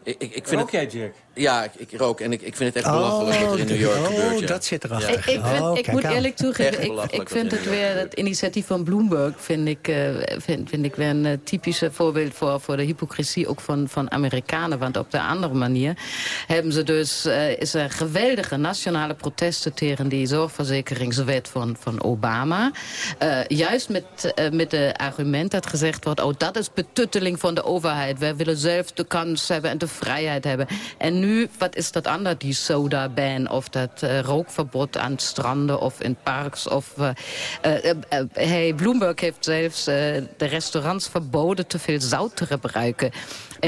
S3: Ik, ik, ik vind
S2: Rook
S3: het,
S2: jij, Jack?
S3: Ja, ik, ik, rook en ik, ik vind het echt
S12: Oh,
S3: belachelijk wat er in New York
S12: oh,
S3: gebeurt. Ja.
S12: dat zit erachter.
S3: Ja.
S11: Ik, ik, vind,
S12: Oh,
S11: ik moet
S12: aan.
S11: eerlijk toegeven, ik, ik vind het weer, het initiatief van Bloomberg vind ik, uh, vind, vind ik weer een uh, typische voorbeeld voor, voor de hypocrisie ook van, van Amerikanen. Want op de andere manier hebben ze dus, uh, is er geweldige nationale protesten tegen die zorgverzekeringswet van, van Obama. juist met, met de argument dat gezegd wordt, oh dat is betutteling van de overheid. Wij willen zelf de kans hebben en de vrijheid hebben. En nu, wat is dat anders, die soda-ban of dat uh, rookverbod aan stranden of in parks. Of, uh, uh, hey, Bloomberg heeft zelfs de restaurants verboden te veel zout te gebruiken.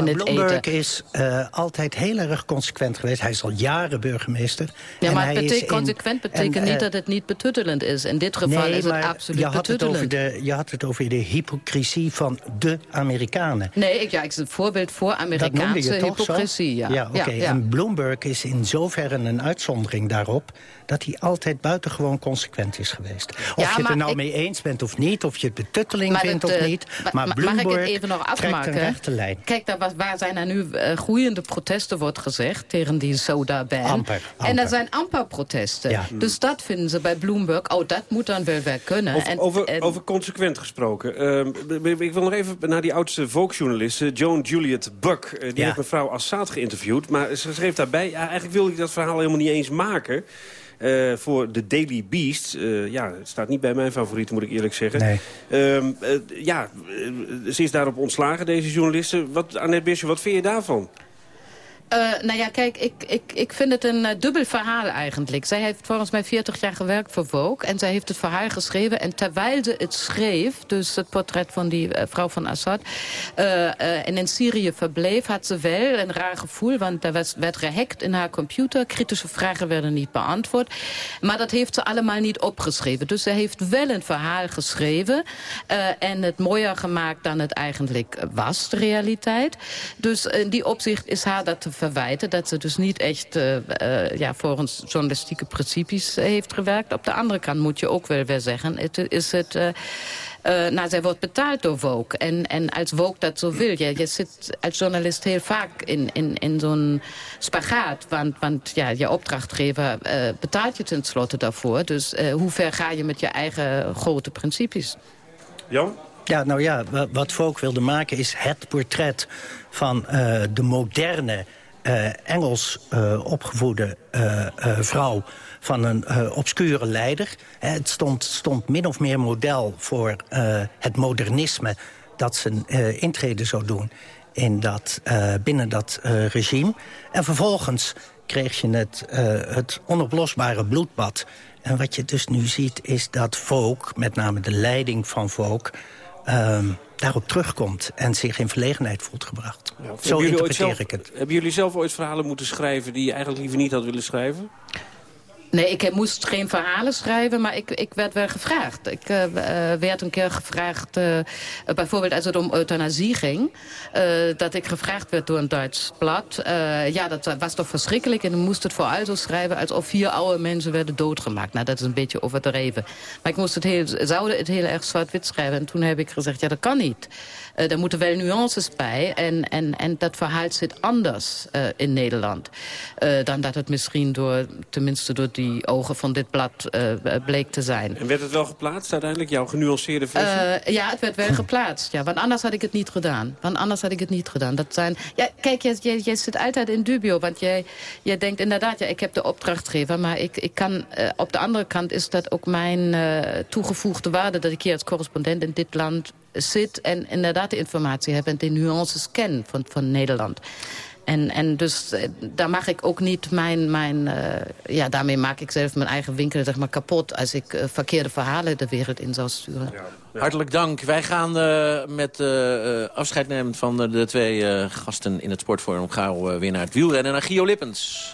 S11: Het
S12: Bloomberg
S11: eten.
S12: is uh, altijd heel erg consequent geweest. Hij is al jaren burgemeester.
S11: Ja,
S12: en
S11: maar
S12: hij in-
S11: consequent betekent
S12: en,
S11: niet dat het niet betuttelend is. In dit geval
S12: nee,
S11: is het absoluut
S12: je had het, over
S11: betuttelend.
S12: de, je had het over de hypocrisie van de Amerikanen.
S11: Nee, ik, ja, ik is een voorbeeld voor Amerikaanse hypocrisie.
S12: zo?
S11: Ja,
S12: oké.
S11: ja.
S12: En Bloomberg is in zoverre een uitzondering daarop... dat hij altijd buitengewoon consequent is geweest. Of
S11: Ja,
S12: je het er nou
S11: ik-
S12: mee eens bent of niet... of je het betutteling vindt
S11: het,
S12: of
S11: eh,
S12: niet...
S11: ma-
S12: maar
S11: ma- mag ik het
S12: Bloomberg
S11: even nog
S12: trekt
S11: afmaken?
S12: een rechte lijn.
S11: Kijk, daar waar zijn er nu eh, groeiende protesten, wordt gezegd, tegen die soda-ban.
S12: Amper,
S11: En er zijn amper protesten.
S12: Ja.
S11: Dus dat vinden ze bij Bloomberg, oh, dat moet dan wel weer kunnen.
S2: Over,
S11: en,
S2: over,
S11: en-
S2: over consequent gesproken. Ehm, ik wil nog even naar die oudste Volksjournalist, eh, Joan Juliet Buck. Eh, die
S12: Ja.
S2: heeft mevrouw Assad geïnterviewd. Maar ze schreef daarbij, ja, eigenlijk wilde ik dat verhaal helemaal niet eens maken. Eh, voor de Daily Beast. Eh, ja, het staat niet bij mijn favorieten, moet ik eerlijk zeggen.
S12: Nee.
S2: Ehm, eh, ja, ze is daarop ontslagen, deze journaliste. Wat, Annette Bisje, wat vind je daarvan?
S11: Uh, nou ja, kijk, ik, ik, ik vind het een uh, dubbel verhaal eigenlijk. Zij heeft volgens mij 40 jaar gewerkt voor Vogue. En zij heeft het verhaal geschreven. En terwijl ze het schreef, dus het portret van die uh, vrouw van Assad... en in Syrië verbleef, had ze wel een raar gevoel. Want er werd gehackt in haar computer. Kritische vragen werden niet beantwoord. Maar dat heeft ze allemaal niet opgeschreven. Dus ze heeft wel een verhaal geschreven. en het mooier gemaakt dan het eigenlijk was, de realiteit. Dus in die opzicht is haar dat te verwijten... dat ze dus niet echt uh, uh, ja, volgens journalistieke principes heeft gewerkt. Op de andere kant moet je ook wel weer zeggen... Het is het... Uh, uh, nou, zij wordt betaald door Vogue. En, en als Vogue dat zo wil, je, je zit als journalist heel vaak in, in, in zo'n spagaat. Want, want ja, je opdrachtgever uh, betaalt je tenslotte daarvoor. Dus uh, hoe ver ga je met je eigen grote principes?
S2: Jan?
S12: Ja, nou ja, wat Vogue wilde maken is het portret van uh, de moderne Engels uh, opgevoede vrouw van een obscure leider. Het stond, stond min of meer model voor het modernisme dat een intrede zou doen in dat, binnen dat regime. En vervolgens kreeg je het, het onoplosbare bloedbad. En wat je dus nu ziet is dat Vogue, met name de leiding van. Uh, daarop terugkomt en zich in verlegenheid voelt gebracht. Ja, Zo interpreteer
S2: zelf,
S12: ik het.
S2: Hebben jullie zelf ooit verhalen moeten schrijven... die je eigenlijk liever niet had willen schrijven?
S11: Nee, ik moest geen verhalen schrijven, maar ik, ik werd wel gevraagd. Ik uh, werd een keer gevraagd, uh, bijvoorbeeld als het om euthanasie ging... Dat ik gevraagd werd door een Duits blad. ja, dat was toch verschrikkelijk. En dan moest het vooruit zo schrijven alsof vier oude mensen werden doodgemaakt. Nou, dat is een beetje overdreven. Maar ik moest het heel, zouden het heel erg zwart-wit schrijven. En toen heb ik gezegd, ja, dat kan niet. Uh, er moeten wel nuances bij. En, en, en dat verhaal zit anders uh, in Nederland. Uh, dan dat het misschien door, tenminste door die ogen van dit blad bleek te zijn.
S2: En werd het wel geplaatst uiteindelijk, jouw genuanceerde versie?
S11: ja, het werd wel geplaatst. Ja, want anders had ik het niet gedaan. Want anders had ik het niet gedaan. Dat zijn, ja, kijk, jij, jij, jij zit altijd in dubio. Want jij, jij denkt inderdaad, ja, ik heb de opdrachtgever. Maar ik, ik kan, op de andere kant is dat ook mijn toegevoegde waarde... dat ik hier als correspondent in dit land zit en inderdaad de informatie heb en de nuances ken van, van Nederland. En, en dus eh, daar mag ik ook niet mijn... mijn uh, ja, daarmee maak ik zelf mijn eigen winkel zeg maar, kapot... als ik uh, verkeerde verhalen de wereld in zou sturen.
S3: Hartelijk dank. Wij gaan met afscheid nemen van de twee gasten in het Sportforum... gauw weer naar het wielrennen, naar Gio Lippens.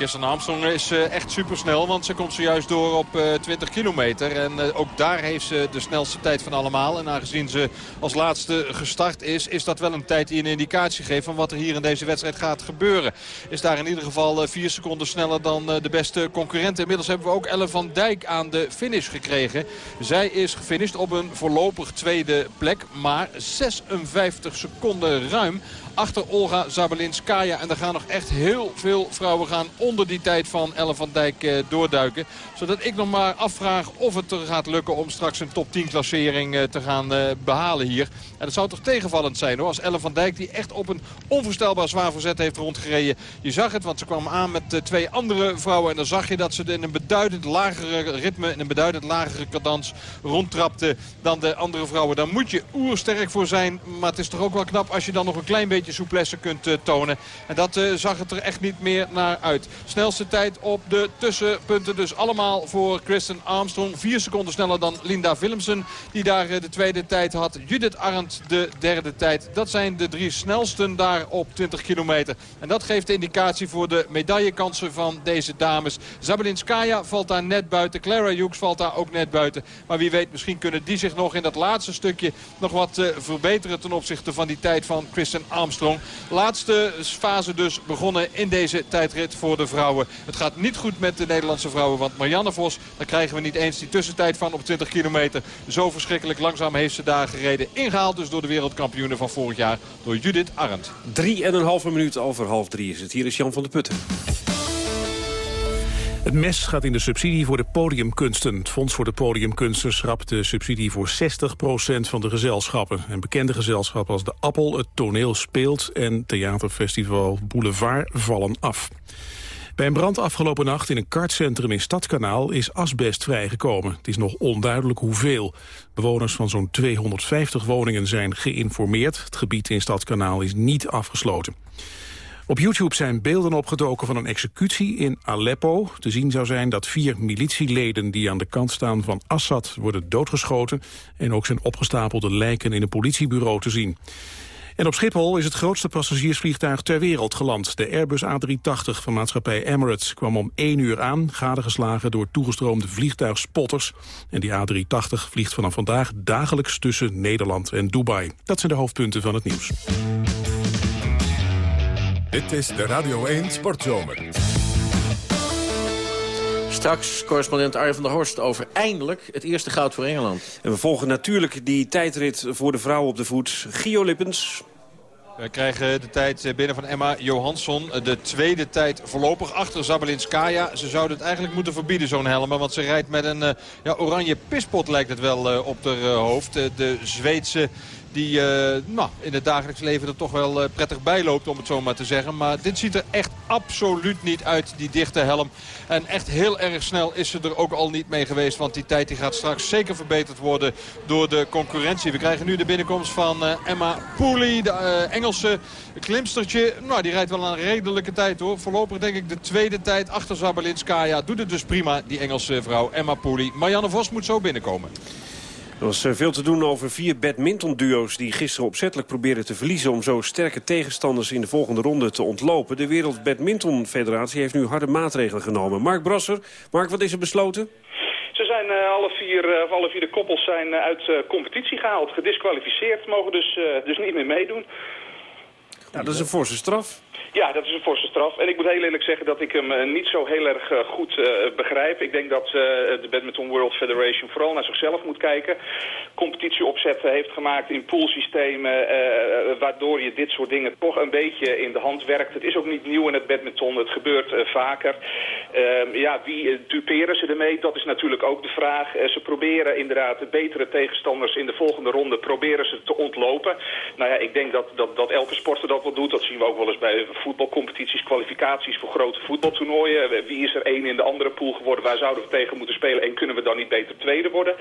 S7: Kirsten Armstrong is uh, echt supersnel, want ze komt zojuist door op uh, 20 kilometer. En uh, ook daar heeft ze de snelste tijd van allemaal. En aangezien ze als laatste gestart is, is dat wel een tijd die een indicatie geeft van wat er hier in deze wedstrijd gaat gebeuren. Is daar in ieder geval 4 seconden sneller dan de beste concurrent. Inmiddels hebben we ook Elle van Dijk aan de finish gekregen. Zij is gefinished op een voorlopig tweede plek, maar 56 seconden ruim achter Olga Zabelinskaya. En er gaan nog echt heel veel vrouwen gaan onder die tijd van Elle van Dijk eh, doorduiken. Zodat ik nog maar afvraag of het er gaat lukken om straks een top 10 klassering eh, te gaan eh, behalen hier. En dat zou toch tegenvallend zijn hoor. Als Elle van Dijk die echt op een onvoorstelbaar zwaar verzet heeft rondgereden. Je zag het, want ze kwam aan met twee andere vrouwen. En dan zag je dat ze in een beduidend lagere ritme, in een beduidend lagere cadans rondtrapte dan de andere vrouwen. Daar moet je oersterk voor zijn. Maar het is toch ook wel knap als je dan nog een klein beetje souplesse kunt uh, tonen. En dat uh, zag het er echt niet meer naar uit. Snelste tijd op de tussenpunten dus allemaal voor Kristen Armstrong. Vier seconden sneller dan Linda Willemsen die daar uh, de tweede tijd had. Judith Arndt de derde tijd. Dat zijn de drie snelsten daar op 20 kilometer. En dat geeft de indicatie voor de medaillekansen van deze dames. Zabelinskaya valt daar net buiten. Clara Hughes valt daar ook net buiten. Maar wie weet, misschien kunnen die zich nog in dat laatste stukje nog wat verbeteren ten opzichte van die tijd van Kristen Armstrong. Laatste fase dus begonnen in deze tijdrit voor de vrouwen. Het gaat niet goed met de Nederlandse vrouwen. Want Marianne Vos, daar krijgen we niet eens die tussentijd van op 20 kilometer. Zo verschrikkelijk langzaam heeft ze daar gereden. Ingehaald dus door de wereldkampioenen van vorig jaar. Door Judith Arendt.
S2: Drie en een halve minuut over half drie is het. Hier is Jan van der Putten.
S4: Het mes gaat in de subsidie voor de podiumkunsten. Het Fonds voor de Podiumkunsten schrapt de subsidie voor 60% van de gezelschappen. En bekende gezelschappen als de Appel, het Toneel Speelt... en Theaterfestival Boulevard vallen af. Bij een brand afgelopen nacht in een kartcentrum in Stadskanaal is asbest vrijgekomen. Het is nog onduidelijk hoeveel. Bewoners van zo'n 250 woningen zijn geïnformeerd. Het gebied in Stadskanaal is niet afgesloten. Op YouTube zijn beelden opgedoken van een executie in Aleppo. Te zien zou zijn dat vier militieleden die aan de kant staan van Assad worden doodgeschoten... en ook zijn opgestapelde lijken in een politiebureau te zien. En op Schiphol is het grootste passagiersvliegtuig ter wereld geland. De Airbus A380 van maatschappij Emirates kwam om 1 uur aan... gadegeslagen door toegestroomde vliegtuigspotters. En die A380 vliegt vanaf vandaag dagelijks tussen Nederland en Dubai. Dat zijn de hoofdpunten van het nieuws.
S1: Dit is de Radio 1 Sportzomer.
S3: Straks correspondent Arjen van der Horst over eindelijk het eerste goud voor Engeland.
S2: En we volgen natuurlijk die tijdrit voor de vrouwen op de voet. Gio Lippens.
S7: We krijgen de tijd binnen van Emma Johansson. De tweede tijd voorlopig achter Zabelinskaya. Ze zouden het eigenlijk moeten verbieden, zo'n helmen. Want ze rijdt met een uh, ja, oranje pispot, lijkt het wel, uh, op haar uh, hoofd. de Zweedse die uh, nou, in het dagelijks leven er toch wel uh, prettig bijloopt, om het zo maar te zeggen. Maar dit ziet er echt absoluut niet uit, die dichte helm. En echt heel erg snel is ze er ook al niet mee geweest. Want die tijd die gaat straks zeker verbeterd worden door de concurrentie. We krijgen nu de binnenkomst van uh, Emma Pooley, de Engelse klimstertje. Nou, die rijdt wel een redelijke tijd hoor. Voorlopig denk ik de tweede tijd achter Zabelinskaya. Doet het dus prima, die Engelse vrouw Emma Pooley. Marianne Vos moet zo binnenkomen.
S2: Er was eh, veel te doen over vier badmintonduo's die gisteren opzettelijk probeerden te verliezen... om zo sterke tegenstanders in de volgende ronde te ontlopen. De Wereld Badminton Federatie heeft nu harde maatregelen genomen. Mark Brasser, Mark, wat is er besloten?
S13: Ze zijn uh, alle, vier, uh, alle vier de koppels zijn uit competitie gehaald, gedisqualificeerd, mogen dus, dus niet meer meedoen.
S2: Nou, dat is een forse straf.
S13: Ja, dat is een forse straf. En ik moet heel eerlijk zeggen dat ik hem uh, niet zo heel erg uh, goed uh, begrijp. Ik denk dat de Badminton World Federation vooral naar zichzelf moet kijken. Competitieopzetten heeft gemaakt in poolsystemen... waardoor je dit soort dingen toch een beetje in de hand werkt. Het is ook niet nieuw in het badminton, het gebeurt vaker. Ehm, ja, wie duperen ze ermee? Dat is natuurlijk ook de vraag. ze proberen inderdaad de betere tegenstanders in de volgende ronde... proberen ze te ontlopen. Nou ja, ik denk dat, dat, dat elke sporter dat wel doet. Dat zien we ook wel eens bij voetbalcompetities, kwalificaties voor grote voetbaltoernooien. Wie is er één in de andere pool geworden? Waar zouden we tegen moeten spelen? En kunnen we dan niet beter tweede worden?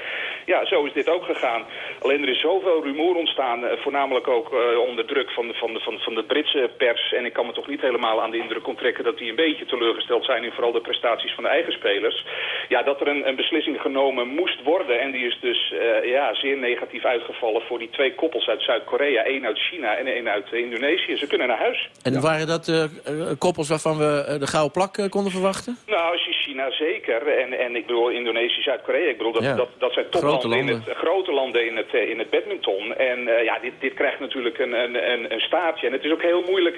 S13: Ja, zo is dit ook gegaan. Alleen er is zoveel rumoer ontstaan, voornamelijk ook uh, onder druk van de, van, de, van, van de Britse pers. En ik kan me toch niet helemaal aan de indruk onttrekken dat die een beetje teleurgesteld zijn in vooral de prestaties van de eigen spelers. Ja, dat er een, een beslissing genomen moest worden. En die is dus ja, zeer negatief uitgevallen voor die twee koppels uit Zuid-Korea. één uit China en één uit Indonesië. Ze kunnen naar huis.
S3: En ja. waren dat uh, koppels waarvan we de gouden plak konden verwachten?
S13: Nou, China zeker. En, en ik bedoel Indonesië, Zuid-Korea. Ik bedoel, dat, ja. dat, dat zijn toplanden in het, grote landen in het, in het badminton. En uh, ja, dit, dit krijgt natuurlijk een, een, een staartje. En het is ook heel moeilijk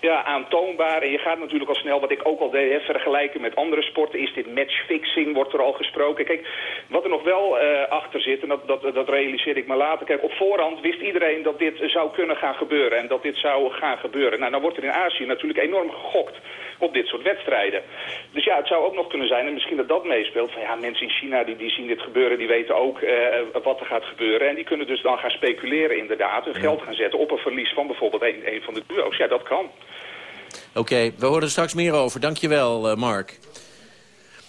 S13: ja, aantoonbaar. En je gaat natuurlijk al snel, wat ik ook al deed, hè, vergelijken met andere sporten. Is dit matchfixing, wordt er al gesproken. Kijk, wat er nog wel uh, achter zit, en dat, dat, dat realiseerde ik me later. Kijk, op voorhand wist iedereen dat dit zou kunnen gaan gebeuren. En dat dit zou gaan gebeuren. Nou, dan wordt er in Azië natuurlijk enorm gegokt op dit soort wedstrijden. Dus ja, het zou ook nog kunnen zijn, en misschien dat dat meespeelt... van ja, mensen in China die, die zien dit gebeuren, die weten ook uh, wat er gaat gebeuren... en die kunnen dus dan gaan speculeren inderdaad... hun geld gaan zetten op een verlies van bijvoorbeeld een, een van de duo's. Ja, dat kan.
S3: Oké, we horen er straks meer over. Dankjewel, uh, Mark.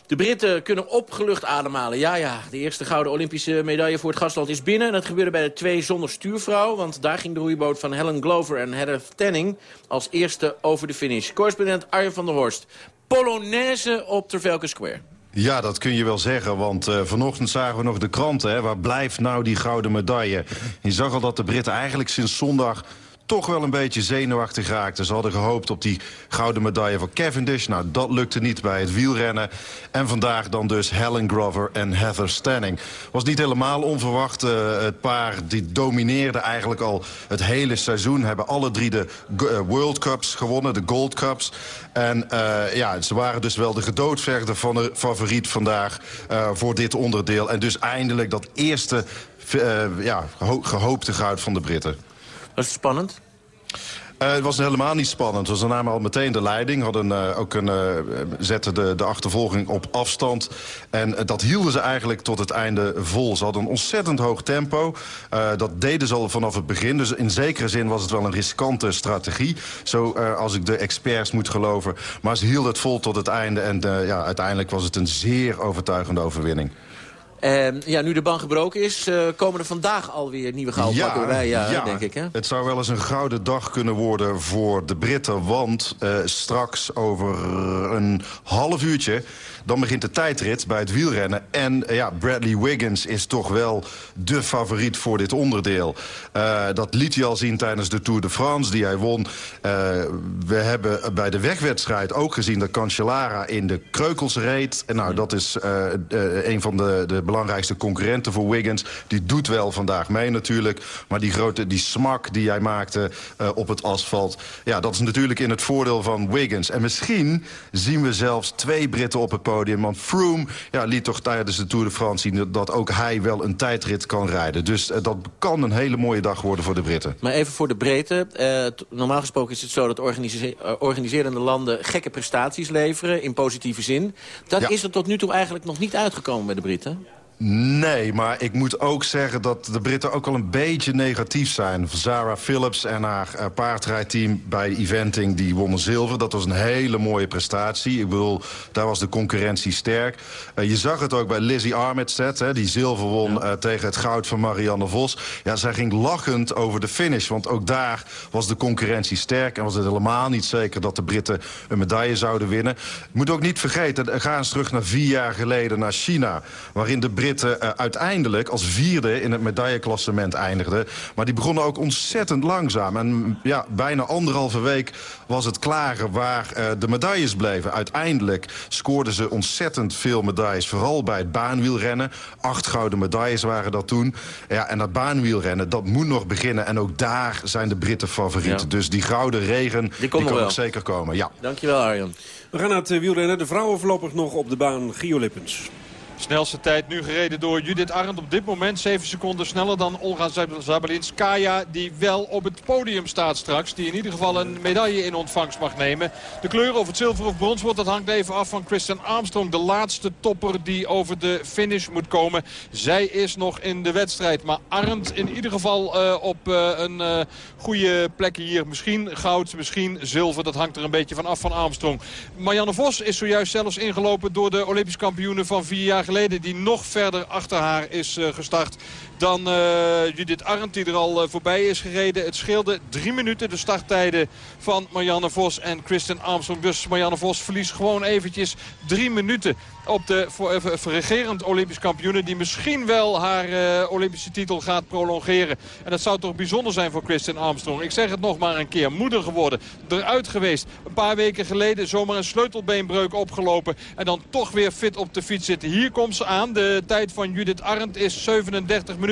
S3: De Britten kunnen opgelucht ademhalen. Ja, ja, de eerste gouden Olympische medaille voor het gastland is binnen. Dat gebeurde bij de twee zonder stuurvrouw. Want daar ging de roeiboot van Helen Glover en Heather Tenning... als eerste over de finish. Correspondent Arjen van der Horst. Polonaise op Trafalgar Square.
S14: Ja, dat kun je wel zeggen, want uh, vanochtend zagen we nog de kranten. Hè, waar blijft nou die gouden medaille? Je zag al dat de Britten eigenlijk sinds zondag toch wel een beetje zenuwachtig raakten. Ze hadden gehoopt op die gouden medaille voor Cavendish. Nou, dat lukte niet bij het wielrennen. En vandaag dan dus Helen Grover en Heather Stanning. Was niet helemaal onverwacht. Uh, het paar die domineerde eigenlijk al het hele seizoen. Hebben alle drie de uh, World Cups gewonnen, de Gold Cups. En uh, ja, ze waren dus wel de gedoodvergde van de favoriet vandaag voor dit onderdeel. En dus eindelijk dat eerste ja, gehoopte goud van de Britten.
S3: Was het spannend?
S14: Uh, het was helemaal niet spannend. Ze namen al meteen de leiding. Hadden, uh, ook een, uh, zetten de, de achtervolging op afstand. En dat hielden ze eigenlijk tot het einde vol. Ze hadden een ontzettend hoog tempo. dat deden ze al vanaf het begin. Dus in zekere zin was het wel een riskante strategie. Zo als ik de experts moet geloven. Maar ze hielden het vol tot het einde. En ja, uiteindelijk was het een zeer overtuigende overwinning.
S3: En ja, nu de ban gebroken is, eh, komen er vandaag alweer nieuwe goudpakken bij. Ja, denk ik. Hè?
S14: Het zou wel eens een gouden dag kunnen worden voor de Britten. Want uh, straks over een half uurtje dan begint de tijdrit bij het wielrennen. En uh, ja, Bradley Wiggins is toch wel de favoriet voor dit onderdeel. Uh, dat liet hij al zien tijdens de Tour de France, die hij won. Uh, we hebben bij de wegwedstrijd ook gezien dat Cancellara in de kreukels reed. En nou, dat is een van de, de belangrijkste concurrenten voor Wiggins. Die doet wel vandaag mee natuurlijk. Maar die grote die smak die hij maakte op het asfalt... ja, dat is natuurlijk in het voordeel van Wiggins. En misschien zien we zelfs twee Britten op het podium. Want Froome ja, liet toch tijdens de Tour de France zien... dat ook hij wel een tijdrit kan rijden. Dus uh, dat kan een hele mooie dag worden voor de Britten.
S3: Maar even voor de breedte. Uh, normaal gesproken is het zo dat organise uh, organiserende landen... gekke prestaties leveren, in positieve zin. Dat ja. is er tot nu toe eigenlijk nog niet uitgekomen bij de Britten.
S14: Nee, maar ik moet ook zeggen dat de Britten ook al een beetje negatief zijn. Zara Phillips en haar uh, paardrijdteam bij eventing, die wonnen zilver. Dat was een hele mooie prestatie. Ik bedoel, daar was de concurrentie sterk. Uh, je zag het ook bij Lizzie Armitstead, hè, die zilver won ja. uh, tegen het goud van Marianne Vos. Ja, zij ging lachend over de finish, want ook daar was de concurrentie sterk... en was het helemaal niet zeker dat de Britten een medaille zouden winnen. Moet ook niet vergeten, ga eens terug naar vier jaar geleden naar China... waarin de Britten Britten uh, uiteindelijk als vierde in het medailleklassement eindigden. Maar die begonnen ook ontzettend langzaam. En ja, bijna anderhalve week was het klaren waar uh, de medailles bleven. Uiteindelijk scoorden ze ontzettend veel medailles. Vooral bij het baanwielrennen. Acht gouden medailles waren dat toen. Ja, en dat baanwielrennen, dat moet nog beginnen. En ook daar zijn de Britten favorieten. Ja. Dus die gouden regen, die, die kan nog zeker komen. Ja.
S3: Dankjewel Arjan.
S2: We gaan naar het wielrennen. De vrouwen voorlopig nog op de baan Gio Lippens.
S7: Snelste tijd nu gereden door Judith Arndt. Op dit moment 7 seconden sneller dan Olga Zabelinskaya. Die wel op het podium staat straks. Die in ieder geval een medaille in ontvangst mag nemen. De kleur of het zilver of brons wordt. Dat hangt even af van Kristen Armstrong. De laatste topper die over de finish moet komen. Zij is nog in de wedstrijd. Maar Arndt in ieder geval uh, op uh, een uh, goede plek hier. Misschien goud, misschien zilver. Dat hangt er een beetje van af van Armstrong. Marianne Vos is zojuist zelfs ingelopen door de Olympisch kampioenen van vier jaar geleden. Die nog verder achter haar is uh, gestart dan uh, Judith Arndt die er al uh, voorbij is gereden. Het scheelde drie minuten de starttijden van Marianne Vos en Kristen Armstrong. Dus Marianne Vos verliest gewoon eventjes drie minuten op de uh, regerend Olympisch kampioene... die misschien wel haar Olympische titel gaat prolongeren. En dat zou toch bijzonder zijn voor Kristen Armstrong. Ik zeg het nog maar een keer. Moeder geworden. Eruit geweest. Een paar weken geleden zomaar een sleutelbeenbreuk opgelopen. En dan toch weer fit op de fiets zitten. Hier komt ze aan. De tijd van Judith Arndt is 37 minuten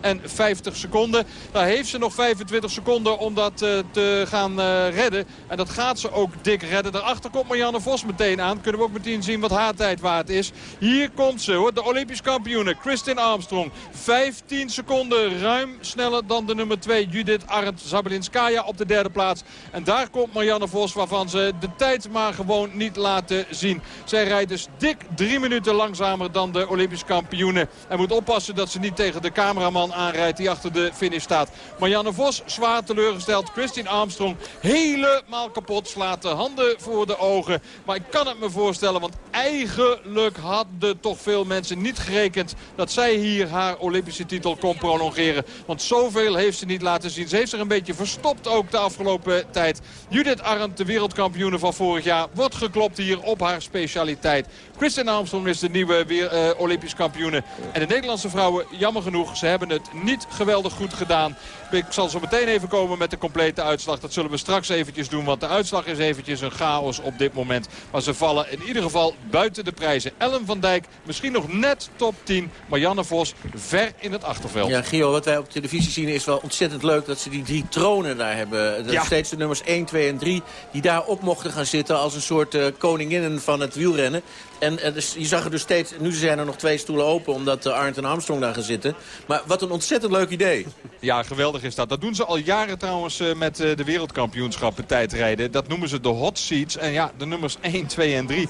S7: en 50 seconden. Daar heeft ze nog 25 seconden om dat uh, te gaan uh, redden. En dat gaat ze ook dik redden. Daarachter komt Marianne Vos meteen aan. Kunnen we ook meteen zien wat haar tijd waard is. Hier komt ze hoor. De Olympisch kampioene Kristin Armstrong. 15 seconden ruim sneller dan de nummer 2 Judith Arndt Zabelinskaya op de derde plaats. En daar komt Marianne Vos waarvan ze de tijd maar gewoon niet laten zien. Zij rijdt dus dik drie minuten langzamer dan de Olympisch kampioene. En moet oppassen dat ze niet tegen de cameraman aanrijdt die achter de finish staat. Marianne Vos zwaar teleurgesteld. Christine Armstrong helemaal kapot. Slaat de handen voor de ogen. Maar ik kan het me voorstellen, want eigenlijk hadden toch veel mensen niet gerekend... dat zij hier haar Olympische titel kon prolongeren. Want zoveel heeft ze niet laten zien. Ze heeft zich een beetje verstopt ook de afgelopen tijd. Judith Arndt, de wereldkampioene van vorig jaar, wordt geklopt hier op haar specialiteit. Kristen Armstrong is de nieuwe weer, uh, Olympisch kampioene. En de Nederlandse vrouwen, jammer genoeg, ze hebben het niet geweldig goed gedaan. Ik zal zo meteen even komen met de complete uitslag. Dat zullen we straks eventjes doen, want de uitslag is eventjes een chaos op dit moment. Maar ze vallen in ieder geval buiten de prijzen. Ellen van Dijk misschien nog net top 10. Marianne Vos ver in het achterveld.
S3: Ja, Gio, wat wij op televisie zien is wel ontzettend leuk dat ze die drie tronen daar hebben. Dat ja. Steeds de nummers 1, 2 en 3 die daar op mochten gaan zitten als een soort uh, koninginnen van het wielrennen. En uh, dus, je zag er dus steeds, nu zijn er nog twee stoelen open omdat uh, Arndt en Armstrong daar gaan zitten. Maar wat een ontzettend leuk idee.
S7: Ja, geweldig is dat. Dat doen ze al jaren trouwens uh, met de wereldkampioenschappen tijdrijden. Dat noemen ze de hot seats. En ja, de nummers 1, 2 en 3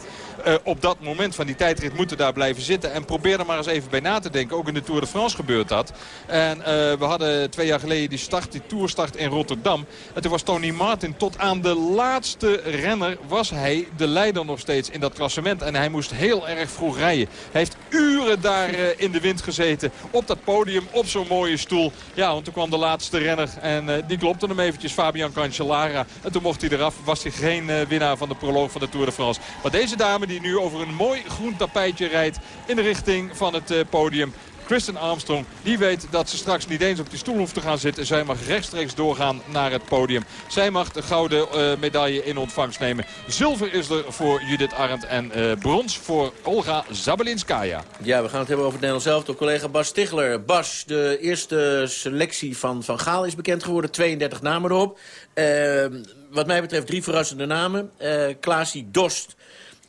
S7: op dat moment van die tijdrit moeten daar blijven zitten. En probeer er maar eens even bij na te denken. Ook in de Tour de France gebeurt dat. En we hadden twee jaar geleden die start, die tourstart in Rotterdam. En toen was Tony Martin tot aan de laatste renner was hij de leider nog steeds in dat klassement. En hij moest heel erg vroeg rijden. Hij heeft uren daar eh, in de wind gezeten. Op dat podium, op zo'n mooie stoel. Ja, want toen kwam de laatste renner en eh, die klopte hem eventjes, Fabian Cancellara. En toen mocht hij eraf, was hij geen eh, winnaar van de proloog van de Tour de France. Maar deze dame die nu over een mooi groen tapijtje rijdt in de richting van het eh, podium. Kristen Armstrong, die weet dat ze straks niet eens op die stoel hoeft te gaan zitten. Zij mag rechtstreeks doorgaan naar het podium. Zij mag de gouden eh, medaille in ontvangst nemen. Zilver is er voor Judith Arendt en eh, brons voor Olga Zabelinskaya.
S3: Ja, we gaan het hebben over het Nederlands zelf. Door collega Bas Stigler. Bas, de eerste selectie van Van Gaal is bekend geworden. 32 namen erop. Eh, wat mij betreft drie verrassende namen. Eh Klaasie Dost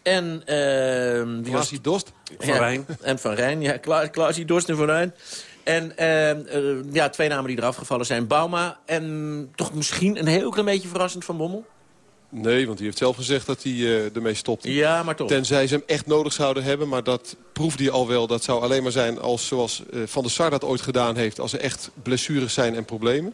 S3: en... wie was-
S15: Klaasie Dost?
S3: Van Rijn. En Van Rijn, ja. Kla Klaasie Dost en Van Rijn. En eh, ja, twee namen die eraf gevallen zijn. Bauma en toch misschien een heel klein beetje verrassend Van Bommel.
S15: Nee, want hij heeft zelf gezegd dat hij eh, ermee stopt.
S3: Ja, maar toch.
S15: Tenzij ze hem echt nodig zouden hebben. Maar dat proefde hij al wel. Dat zou alleen maar zijn als zoals eh, Van der Sar dat ooit gedaan heeft. Als er echt blessures zijn en problemen.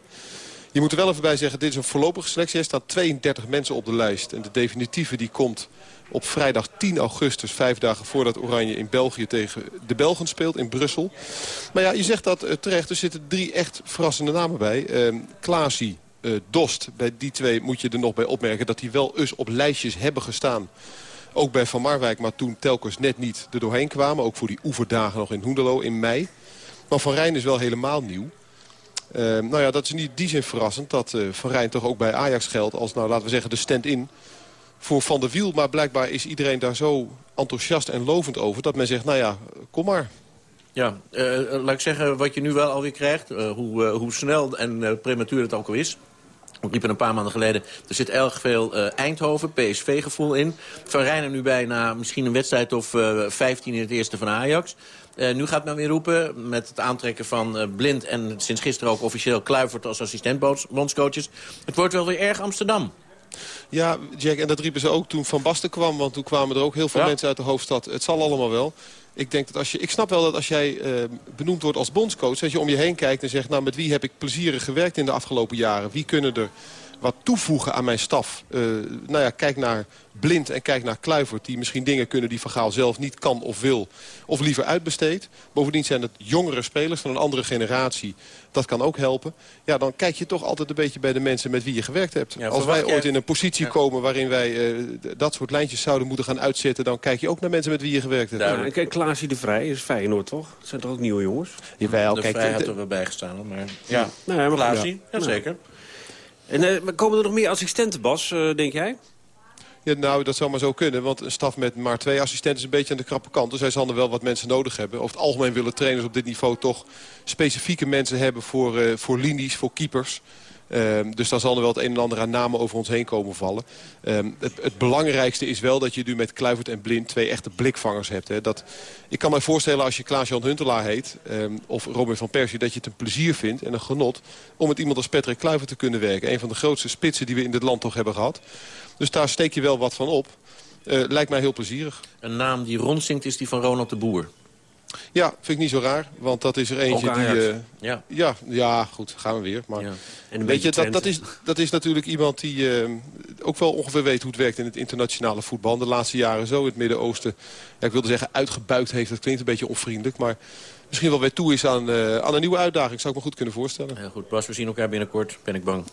S15: Je moet er wel even bij zeggen, dit is een voorlopige selectie. Er staan 32 mensen op de lijst. En de definitieve die komt op vrijdag 10 augustus. Vijf dagen voordat Oranje in België tegen de Belgen speelt in Brussel. Maar ja, je zegt dat eh, terecht. Er zitten drie echt verrassende namen bij. Uh, Klaasie, eh, Dost. Bij die twee moet je er nog bij opmerken dat die wel eens op lijstjes hebben gestaan. Ook bij Van Marwijk, maar toen telkens net niet er doorheen kwamen. Ook voor die oeverdagen nog in Hoendelo in mei. Maar Van Rijn is wel helemaal nieuw. Uh, nou ja, dat is niet die zin verrassend dat uh, Van Rijn toch ook bij Ajax geldt... als, nou, laten we zeggen, de stand-in voor Van der Wiel. Maar blijkbaar is iedereen daar zo enthousiast en lovend over... dat men zegt, nou ja, kom maar.
S3: Ja, uh, laat ik zeggen wat je nu wel alweer krijgt. Hoe, hoe snel en prematuur het ook al is. Ik liep er een paar maanden geleden. Er zit erg veel Eindhoven, PSV-gevoel in. Van Rijnen nu bijna misschien een wedstrijd of uh, 15 in het eerste van Ajax. Uh, nu gaat men weer roepen met het aantrekken van uh, Blind... en sinds gisteren ook officieel Kluivert als assistent-bondscoaches. Het wordt wel weer erg Amsterdam.
S15: Ja, Jack, en dat riepen ze ook toen Van Basten kwam. Want toen kwamen er ook heel veel ja. mensen uit de hoofdstad. Het zal allemaal wel. Ik, denk dat als je, ik snap wel dat als jij uh, benoemd wordt als bondscoach... dat je om je heen kijkt en zegt... nou, met wie heb ik plezierig gewerkt in de afgelopen jaren? Wie kunnen er wat toevoegen aan mijn staf? Uh, nou ja, kijk naar Blind en kijk naar Kluivert... die misschien dingen kunnen die Van Gaal zelf niet kan of wil... of liever uitbesteedt. Bovendien zijn het jongere spelers van een andere generatie. Dat kan ook helpen. Ja, dan kijk je toch altijd een beetje bij de mensen met wie je gewerkt hebt. Ja, Als wij ooit jij... in een positie ja. komen waarin wij uh, dat soort lijntjes zouden moeten gaan uitzetten... dan kijk je ook naar mensen met wie je gewerkt hebt.
S2: Ja, kijk, Klaasje de Vrij is Feyenoord, toch? Dat zijn toch ook nieuwe jongens?
S3: Jawel, de kijk, Vrij had er wel bij gestaan, maar... Ja, nou, ja maar Klaasje, ja. zeker.
S2: En uh, komen er nog meer assistenten, Bas, uh, denk jij?
S15: Ja, nou, dat zou maar zo kunnen. Want een staf met maar twee assistenten is een beetje aan de krappe kant. Dus zij zullen wel wat mensen nodig hebben. Over het algemeen willen trainers op dit niveau toch specifieke mensen hebben voor, uh, voor linies, voor keepers. Um, dus daar zal er wel het een en ander aan namen over ons heen komen vallen. Um, het, het, belangrijkste is wel dat je nu met Kluivert en Blind twee echte blikvangers hebt. Hè. Dat, ik kan me voorstellen als je Klaas-Jan Huntelaar heet... Um, of Robin van Persie, dat je het een plezier vindt en een genot... om met iemand als Patrick Kluivert te kunnen werken. Een van de grootste spitsen die we in dit land toch hebben gehad. Dus daar steek je wel wat van op. Uh, lijkt mij heel plezierig.
S3: Een naam die rondzinkt is die van Ronald de Boer.
S15: Ja, vind ik niet zo raar. Want dat is er eentje die... Uh,
S3: ja.
S15: ja. Ja, goed, gaan we weer. Maar ja. en weet je, dat, dat, is, dat is natuurlijk iemand die uh, ook wel ongeveer weet hoe het werkt in het internationale voetbal. De laatste jaren zo in het Midden-Oosten, ja, ik wilde zeggen uitgebuikt heeft. Dat klinkt een beetje onvriendelijk, maar misschien wel weer toe is aan, uh, aan een nieuwe uitdaging. Zou ik me goed kunnen voorstellen.
S3: Heel goed, Bas, we zien elkaar binnenkort, ben ik bang.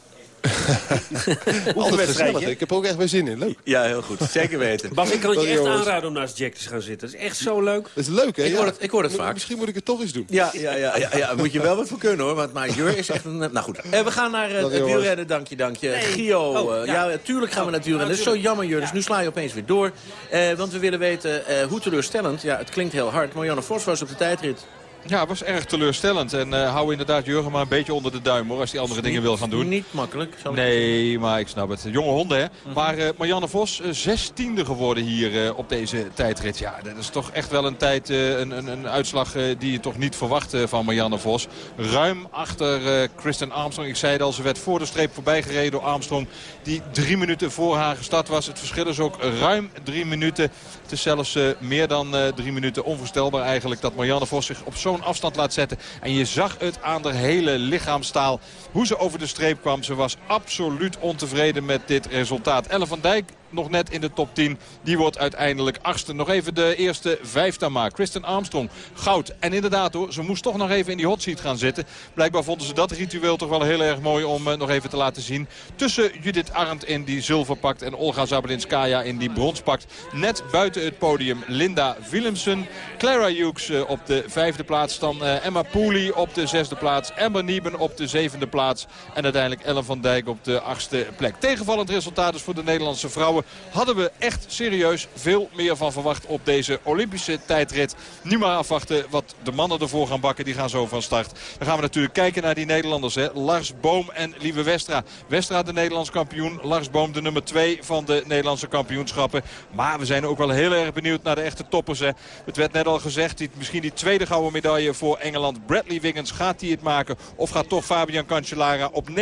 S15: Altijd gezellig. Ik heb ook echt weer zin in. Leuk.
S3: Ja, heel goed. Zeker weten.
S2: Bas, ik kan het je echt aanraden om naast Jack te gaan zitten. Dat is echt zo leuk.
S15: Dat is leuk, hè?
S3: Ik hoor het, ik hoor het vaak.
S15: Misschien moet ik het toch eens doen.
S3: Ja, ja, ja, ja, ja. moet je wel wat voor kunnen, hoor. Want maar Jur is echt een... Nou goed. En we gaan naar uh, het wielrennen. Dank je, dank je. Nee. Gio. Oh, uh, ja. ja, tuurlijk gaan we naar het wielrennen. Dat is zo jammer, Jur. Dus nu sla je opeens weer door. Uh, want we willen weten hoe teleurstellend... Ja, het klinkt heel hard. Marianne Vos was op de tijdrit.
S7: Ja, het was erg teleurstellend. En uh, hou inderdaad Jurgen maar een beetje onder de duim hoor. Als hij andere
S3: niet,
S7: dingen wil gaan doen.
S3: Niet makkelijk.
S7: Nee, maar ik snap het. Jonge honden hè. Mm -hmm. Maar uh, Marianne Vos, uh, zestiende geworden hier op deze tijdrit. Ja, dat is toch echt wel een tijd, een, een, een, uitslag die je toch niet verwacht van Marianne Vos. Ruim achter Kristen Armstrong. Ik zei het al, ze werd voor de streep voorbij gereden door Armstrong. Die drie minuten voor haar gestart was. Het verschil is ook ruim drie minuten. Het is zelfs meer dan drie minuten. Onvoorstelbaar eigenlijk dat Marianne Vos zich op zo'n afstand laat zetten. En je zag het aan haar hele lichaamstaal. Hoe ze over de streep kwam. Ze was absoluut ontevreden met dit resultaat. Elle van Dijk nog net in de top 10. Die wordt uiteindelijk achtste. Nog even de eerste vijf dan maar. Kristen Armstrong, goud. En inderdaad hoor, ze moest toch nog even in die hot seat gaan zitten. Blijkbaar vonden ze dat ritueel toch wel heel erg mooi om uh, nog even te laten zien. Tussen Judith Arndt in die zilver pakt en Olga Zabelinskaya in die brons pakt. Net buiten het podium Linda Willemsen. Clara Hughes uh, op de vijfde plaats. Dan uh, Emma Pooley op de zesde plaats. Amber Nieben op de zevende plaats. En uiteindelijk Ellen van Dijk op de achtste plek. Tegenvallend resultaat dus voor de Nederlandse vrouwen. Hadden we echt serieus veel meer van verwacht op deze Olympische tijdrit. Nu maar afwachten wat de mannen ervoor gaan bakken. Die gaan zo van start. Dan gaan we natuurlijk kijken naar die Nederlanders. Hè. Lars Boom en Lieve Westra. Westra de Nederlands kampioen. Lars Boom de nummer 2 van de Nederlandse kampioenschappen. Maar we zijn ook wel heel erg benieuwd naar de echte toppers. Hè. Het werd net al gezegd. Die, misschien die tweede gouden medaille voor Engeland. Bradley Wiggins gaat hij het maken. Of gaat toch Fabian Cancellara op 90%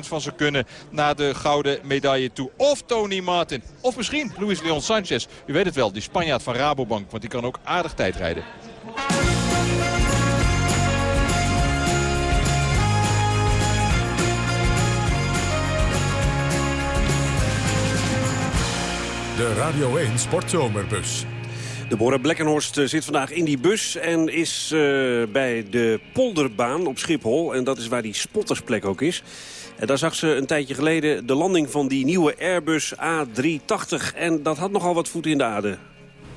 S7: van zijn kunnen naar de gouden medaille toe. Of Tony Martin. Of misschien Luis Leon Sanchez. U weet het wel, die Spanjaard van Rabobank. Want die kan ook aardig tijd rijden.
S1: De Radio 1 Sportzomerbus.
S2: Deborah Blekkenhorst eh, zit vandaag in die bus en is uh, bij de polderbaan op Schiphol. En dat is waar die spottersplek ook is. En daar zag ze een tijdje geleden de landing van die nieuwe Airbus A380. En dat had nogal wat voet in de aarde.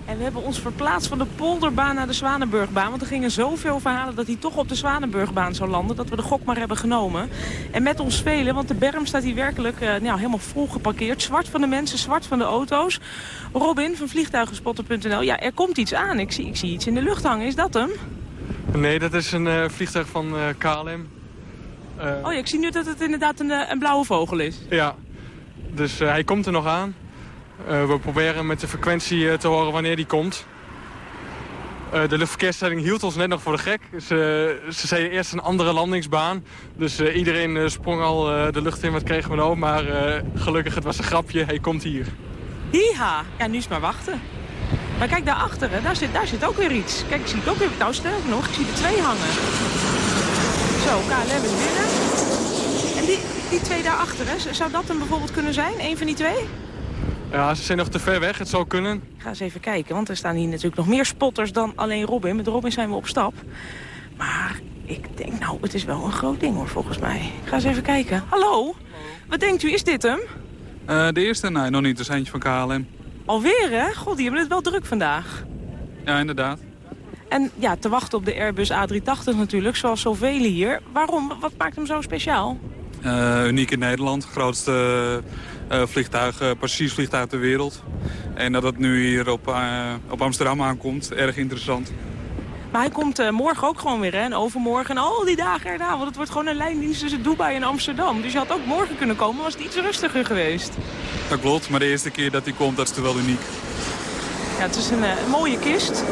S16: En we hebben ons verplaatst van de polderbaan naar de Zwanenburgbaan. Want er gingen zoveel verhalen dat hij toch op de Zwanenburgbaan zou landen. Dat we de gok maar hebben genomen. En met ons velen, want de berm staat hier werkelijk uh, nou, helemaal vol geparkeerd. Zwart van de mensen, zwart van de auto's. Robin van vliegtuigenspotter.nl. Ja, er komt iets aan. Ik zie, ik zie iets in de lucht hangen. Is dat hem?
S17: Nee, dat is een uh, vliegtuig van uh, KLM.
S16: Uh, oh ja, ik zie nu dat het inderdaad een, een blauwe vogel is.
S17: Ja, dus hij komt er nog aan. We proberen met de frequentie te horen wanneer die komt. Uh, de luchtverkeersstelling hield ons net nog voor de gek. Ze, ze zeiden eerst een andere landingsbaan. Dus iedereen sprong al de lucht in. Wat kregen we nou? Maar gelukkig, het was een grapje. Hij komt hier.
S16: Hiha! Ja, nu is maar wachten. Maar kijk daarachter, hè, daar, zit, daar zit ook weer iets. Kijk, ik zie het ook weer. Nou, sterk nog, ik zie er twee hangen. Zo, KLM is binnen. En die, die twee daarachter, hè, zou dat hem bijvoorbeeld kunnen zijn? Een van die twee?
S17: Ja, ze zijn nog te ver weg. Het zou kunnen.
S16: Ik ga eens even kijken, want er staan hier natuurlijk nog meer spotters dan alleen Robin. Met Robin zijn we op stap. Maar ik denk, nou, het is wel een groot ding hoor, volgens mij. Ik ga eens even kijken. Hallo? Wat denkt u, is dit hem?
S17: Uh, de eerste? Nee, nog niet. Dat is eentje van KLM.
S16: Alweer, hè? God, die hebben het wel druk vandaag.
S17: Ja, inderdaad.
S16: En ja, te wachten op de Airbus A380 natuurlijk, zoals zoveel hier. Waarom? Wat maakt hem zo speciaal?
S17: Uh, uniek in Nederland. Grootste uh, vliegtuig, uh, passagiersvliegtuig ter wereld. En dat het nu hier op, op Amsterdam aankomt, erg interessant.
S16: Maar hij komt morgen ook gewoon weer, hè? En overmorgen en al die dagen erna. Want het wordt gewoon een lijndienst tussen Dubai en Amsterdam. Dus je had ook morgen kunnen komen, was het iets rustiger geweest.
S17: Dat klopt, maar de eerste keer dat hij komt, dat is toch wel uniek.
S16: Ja, het is een, een mooie kist.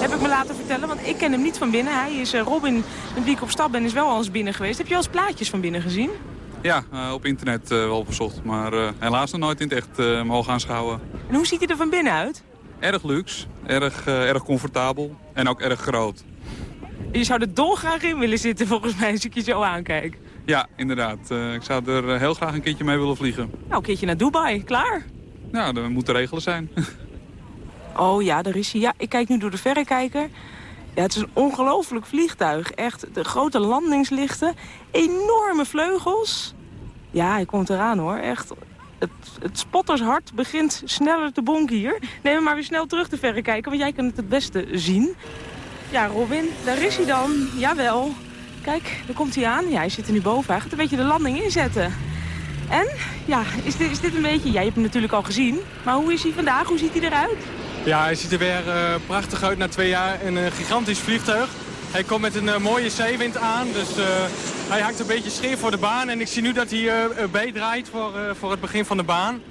S16: Heb ik me laten vertellen, want ik ken hem niet van binnen. Hij is Robin, met wie ik op stap ben, is wel al eens binnen geweest. Heb je al eens plaatjes van binnen gezien?
S17: Ja, uh, op internet uh, wel opgezocht. Maar helaas nog nooit in het echt mogen aanschouwen.
S16: En hoe ziet hij er van binnen uit?
S17: Erg luxe, erg, erg comfortabel en ook erg groot.
S16: Je zou er dolgraag in willen zitten volgens mij als ik je zo aankijk.
S17: Ja, inderdaad. ik zou er heel graag een keertje mee willen vliegen.
S16: Nou, een keertje naar Dubai. Klaar?
S17: Nou, dat moet de regelen zijn.
S16: oh ja, daar is hij. Ja, ik kijk nu door de verrekijker. Ja, het is een ongelooflijk vliegtuig. Echt, de grote landingslichten, enorme vleugels. Ja, hij komt eraan hoor. Echt, het, het spottershart begint sneller te bonken hier. Neem hem maar weer snel terug te verrekijken, want jij kan het het beste zien. Ja, Robin, daar is hij dan. Jawel. Kijk, daar komt hij aan. Ja, hij zit er nu boven. Hij gaat een beetje de landing inzetten. En, ja, is dit, is dit een beetje... Jij hebt hem natuurlijk al gezien. Maar hoe is hij vandaag? Hoe ziet hij eruit?
S17: Ja, hij ziet er weer uh, prachtig uit na twee jaar. Een uh, gigantisch vliegtuig. Hij komt met een uh, mooie zeewind aan, dus hij hangt een beetje scheef voor de baan. En ik zie nu dat hij bijdraait voor, voor het begin van de baan.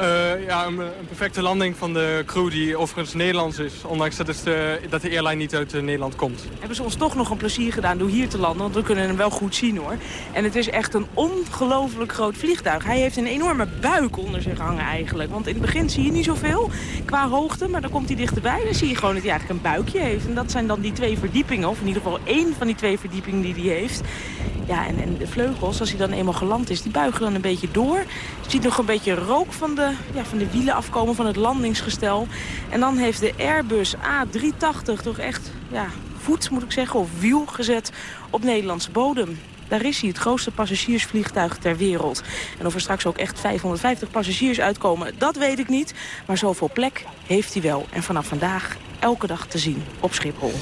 S17: Uh, ja, een, perfecte landing van de crew die overigens Nederlands is. Ondanks dat, het, uh, dat de airline niet uit uh, Nederland komt.
S16: Hebben ze ons toch nog een plezier gedaan door hier te landen. Want we kunnen hem wel goed zien hoor. En het is echt een ongelooflijk groot vliegtuig. Hij heeft een enorme buik onder zich hangen eigenlijk. Want in het begin zie je niet zoveel qua hoogte. Maar dan komt hij dichterbij. Dan zie je gewoon dat hij eigenlijk een buikje heeft. En dat zijn dan die twee verdiepingen. Of in ieder geval één van die twee verdiepingen die hij heeft. Ja, en, en de vleugels, als hij dan eenmaal geland is, die buigen dan een beetje door. Je ziet nog een beetje rook van de, ja, van de wielen afkomen, van het landingsgestel. En dan heeft de Airbus A380 toch echt ja, voet, moet ik zeggen, of wiel gezet op Nederlandse bodem. Daar is hij, het grootste passagiersvliegtuig ter wereld. En of er straks ook echt 550 passagiers uitkomen, dat weet ik niet. Maar zoveel plek heeft hij wel. En vanaf vandaag elke dag te zien op Schiphol.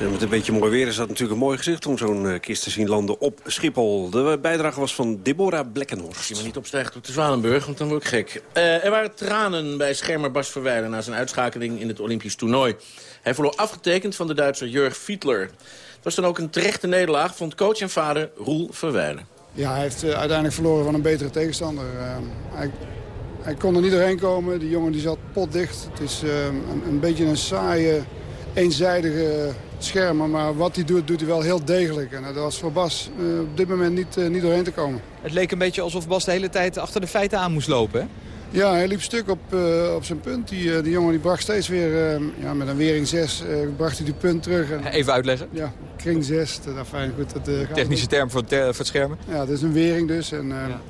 S2: En met een beetje mooi weer is dat natuurlijk een mooi gezicht... om zo'n eh, kist te zien landen op Schiphol. De bijdrage was van Deborah Blekkenhorst.
S3: Je moet niet opstijgen op de Zwanenburg, want dan word ik gek. Uh, er waren tranen bij schermer Bas Verwijlen... na zijn uitschakeling in het Olympisch toernooi. Hij verloor afgetekend van de Duitser Jurg Fiedler. Het was dan ook een terechte nederlaag, vond coach en vader Roel Verwijlen.
S18: Ja, hij heeft uh, uiteindelijk verloren van een betere tegenstander. hij, hij, kon er niet doorheen komen. Die jongen die zat potdicht. Het is een, een beetje een saaie, eenzijdige schermen. Maar wat hij doet, doet hij wel heel degelijk. En dat was voor Bas uh, op dit moment niet, uh, niet doorheen te komen.
S19: Het leek een beetje alsof Bas de hele tijd achter de feiten aan moest lopen, hè?
S18: Ja, hij liep stuk op, uh, op zijn punt. Die, die jongen die bracht steeds weer, ja, met een wering 6, bracht hij die punt terug. En,
S19: Even uitleggen.
S18: Ja, kring 6. Dat, fijn, goed, dat,
S19: Technische term voor, ter, voor het schermen.
S18: Ja, dat is een wering dus. En, ja.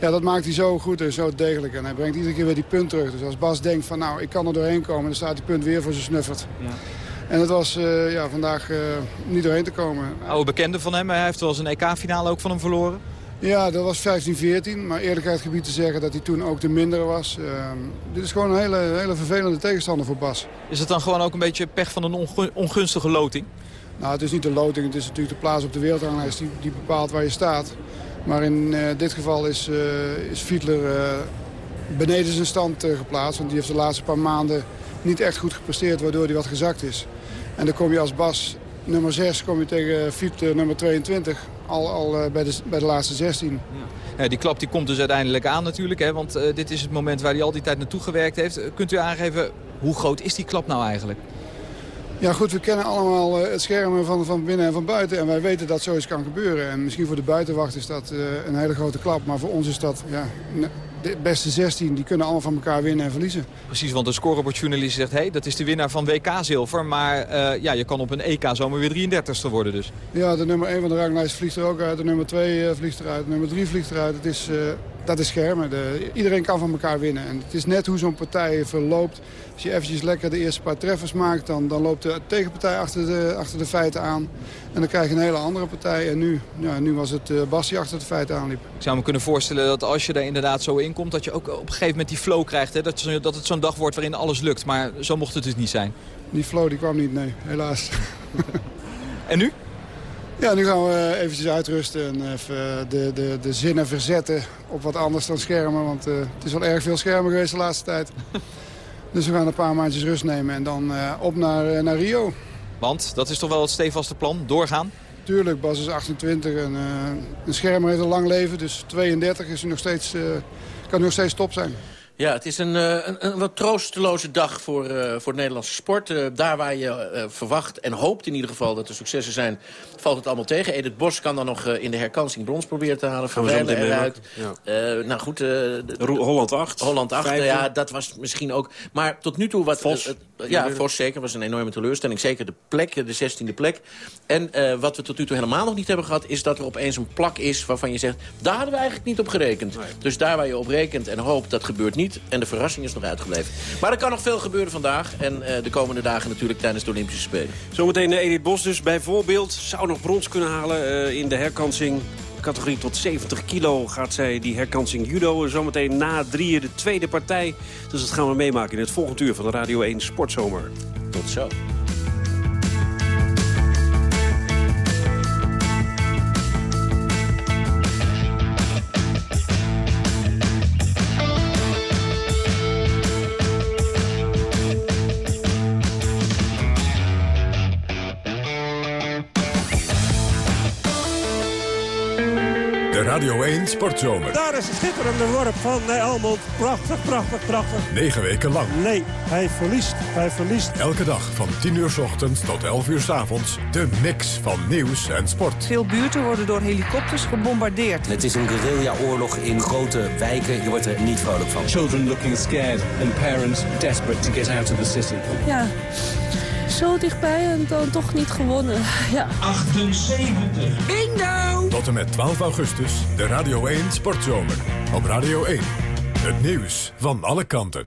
S18: ja. dat maakt hij zo goed en zo degelijk. En hij brengt iedere keer weer die punt terug. Dus als Bas denkt van nou, ik kan er doorheen komen, dan staat die punt weer voor zijn snuffert. Ja. En het was uh, ja, vandaag uh, niet doorheen te komen.
S19: Oude bekende van hem, hij heeft wel eens een EK-finale ook van hem verloren.
S18: Ja, dat was 15-14. Maar eerlijkheid gebied te zeggen dat hij toen ook de mindere was. Uh, dit is gewoon een hele, hele vervelende tegenstander voor Bas.
S19: Is het dan gewoon ook een beetje pech van een ongunstige loting?
S18: Nou, het is niet de loting. Het is natuurlijk de plaats op de wereldranglijst die, die bepaalt waar je staat. Maar in uh, dit geval is, uh, is Fiedler beneden zijn stand geplaatst. Want die heeft de laatste paar maanden niet echt goed gepresteerd, waardoor hij wat gezakt is. En dan kom je als Bas nummer 6 kom je tegen Fiet nummer 22, al, al uh, bij, de, bij de laatste 16.
S19: Ja. Ja, die klap die komt dus uiteindelijk aan natuurlijk, hè, want uh, dit is het moment waar hij al die tijd naartoe gewerkt heeft. Kunt u aangeven, hoe groot is die klap nou eigenlijk?
S18: Ja goed, we kennen allemaal het schermen van, van binnen en van buiten. En wij weten dat zoiets kan gebeuren. En misschien voor de buitenwacht is dat een hele grote klap. Maar voor ons is dat ja, de beste 16 die kunnen allemaal van elkaar winnen en verliezen.
S19: Precies, want de scorebordjournalist zegt... hey, dat is de winnaar van WK-zilver. Maar uh, ja, je kan op een EK zomaar weer 33ste worden dus.
S18: Ja, de nummer 1 van de ranglijst vliegt er ook uit. De nummer 2 uh, vliegt eruit. De nummer 3 vliegt eruit. Het is, uh, dat is schermen. De, iedereen kan van elkaar winnen. En het is net hoe zo'n partij verloopt. Als je eventjes lekker de eerste paar treffers maakt... dan, dan loopt de tegenpartij achter de, achter de feiten aan. En dan krijg je een hele andere partij. En nu, ja, nu was het uh, Bas die achter de feiten aanliep.
S19: Ik zou me kunnen voorstellen dat als je er inderdaad zo in komt... dat je ook op een gegeven moment die flow krijgt. Hè? Dat, dat het zo'n dag wordt waarin alles lukt. Maar zo mocht het dus niet zijn.
S18: Die flow die kwam niet, nee. Helaas.
S19: en nu?
S18: Ja, nu gaan we eventjes uitrusten en even de, de, de zinnen verzetten op wat anders dan schermen. Want uh, het is wel erg veel schermen geweest de laatste tijd. dus we gaan een paar maandjes rust nemen en dan uh, op naar, uh, naar Rio.
S19: Want dat is toch wel het stevaste plan, doorgaan?
S18: Tuurlijk, Bas is 28 en een schermer heeft een lang leven. Dus 32 is nog steeds, kan nog steeds top zijn.
S3: Ja, het is een, een, een, wat troosteloze dag voor, uh, voor het Nederlandse sport. Uh, daar waar je uh, verwacht en hoopt in ieder geval dat er successen zijn, valt het allemaal tegen. Edith Bos kan dan nog in de herkansing brons proberen te halen. Van Wijlen eruit. Ja. nou goed.
S2: Holland 8.
S3: Holland 8, ja, dat was misschien ook. Maar tot nu toe wat...
S2: Vos.
S3: Ja, Vos zeker. was een enorme teleurstelling. Zeker de plek, de 16e plek. En wat we tot nu toe helemaal nog niet hebben gehad... is dat er opeens een plak is waarvan je zegt... daar hadden we eigenlijk niet op gerekend. Nee. Dus daar waar je op rekent en hoopt, dat gebeurt niet. En de verrassing is nog uitgebleven. Maar er kan nog veel gebeuren vandaag. En uh, de komende dagen natuurlijk tijdens de Olympische Spelen.
S2: Zometeen Edith Bos dus bijvoorbeeld. Zou nog brons kunnen halen uh, in de herkansing. Categorie tot 70 kilo gaat zij die herkansing judo. Zometeen na drieën de tweede partij. Dus dat gaan we meemaken in het volgende uur van de Radio 1 Sportzomer.
S3: Tot zo.
S1: Radio 1 Sportzomer.
S20: Daar is een schitterende worp van Elmond. Prachtig, prachtig, prachtig.
S1: Negen weken lang.
S20: Nee, hij verliest. Hij verliest.
S1: Elke dag van 10 uur s ochtends tot 11 uur s avonds. De mix van nieuws en sport.
S21: Veel buurten worden door helikopters gebombardeerd.
S22: Het is een guerrilla-oorlog in grote wijken. Je wordt er niet vrolijk van.
S23: Children looking scared and parents desperate to get out of the city.
S21: Ja.
S24: Zo dichtbij en dan toch niet gewonnen. Ja.
S1: 78.
S24: Bingo!
S1: Tot en met 12 augustus, de Radio 1 Sportzomer. Op Radio 1. Het nieuws van alle kanten.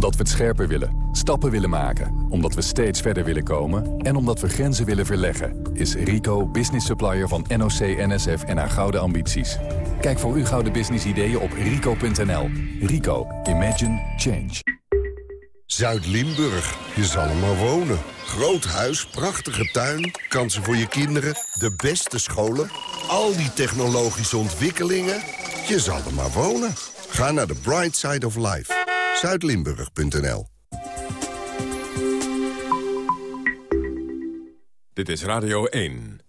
S25: Omdat we het scherper willen, stappen willen maken, omdat we steeds verder willen komen... en omdat we grenzen willen verleggen, is Rico business supplier van NOC, NSF en haar gouden ambities. Kijk voor uw gouden business ideeën op rico.nl. Rico, Imagine Change.
S26: Zuid-Limburg, je zal er maar wonen. Groot huis, prachtige tuin, kansen voor je kinderen, de beste scholen... al die technologische ontwikkelingen, je zal er maar wonen. Ga naar de Bright Side of Life zuidlimburg.nl
S1: Dit is Radio 1.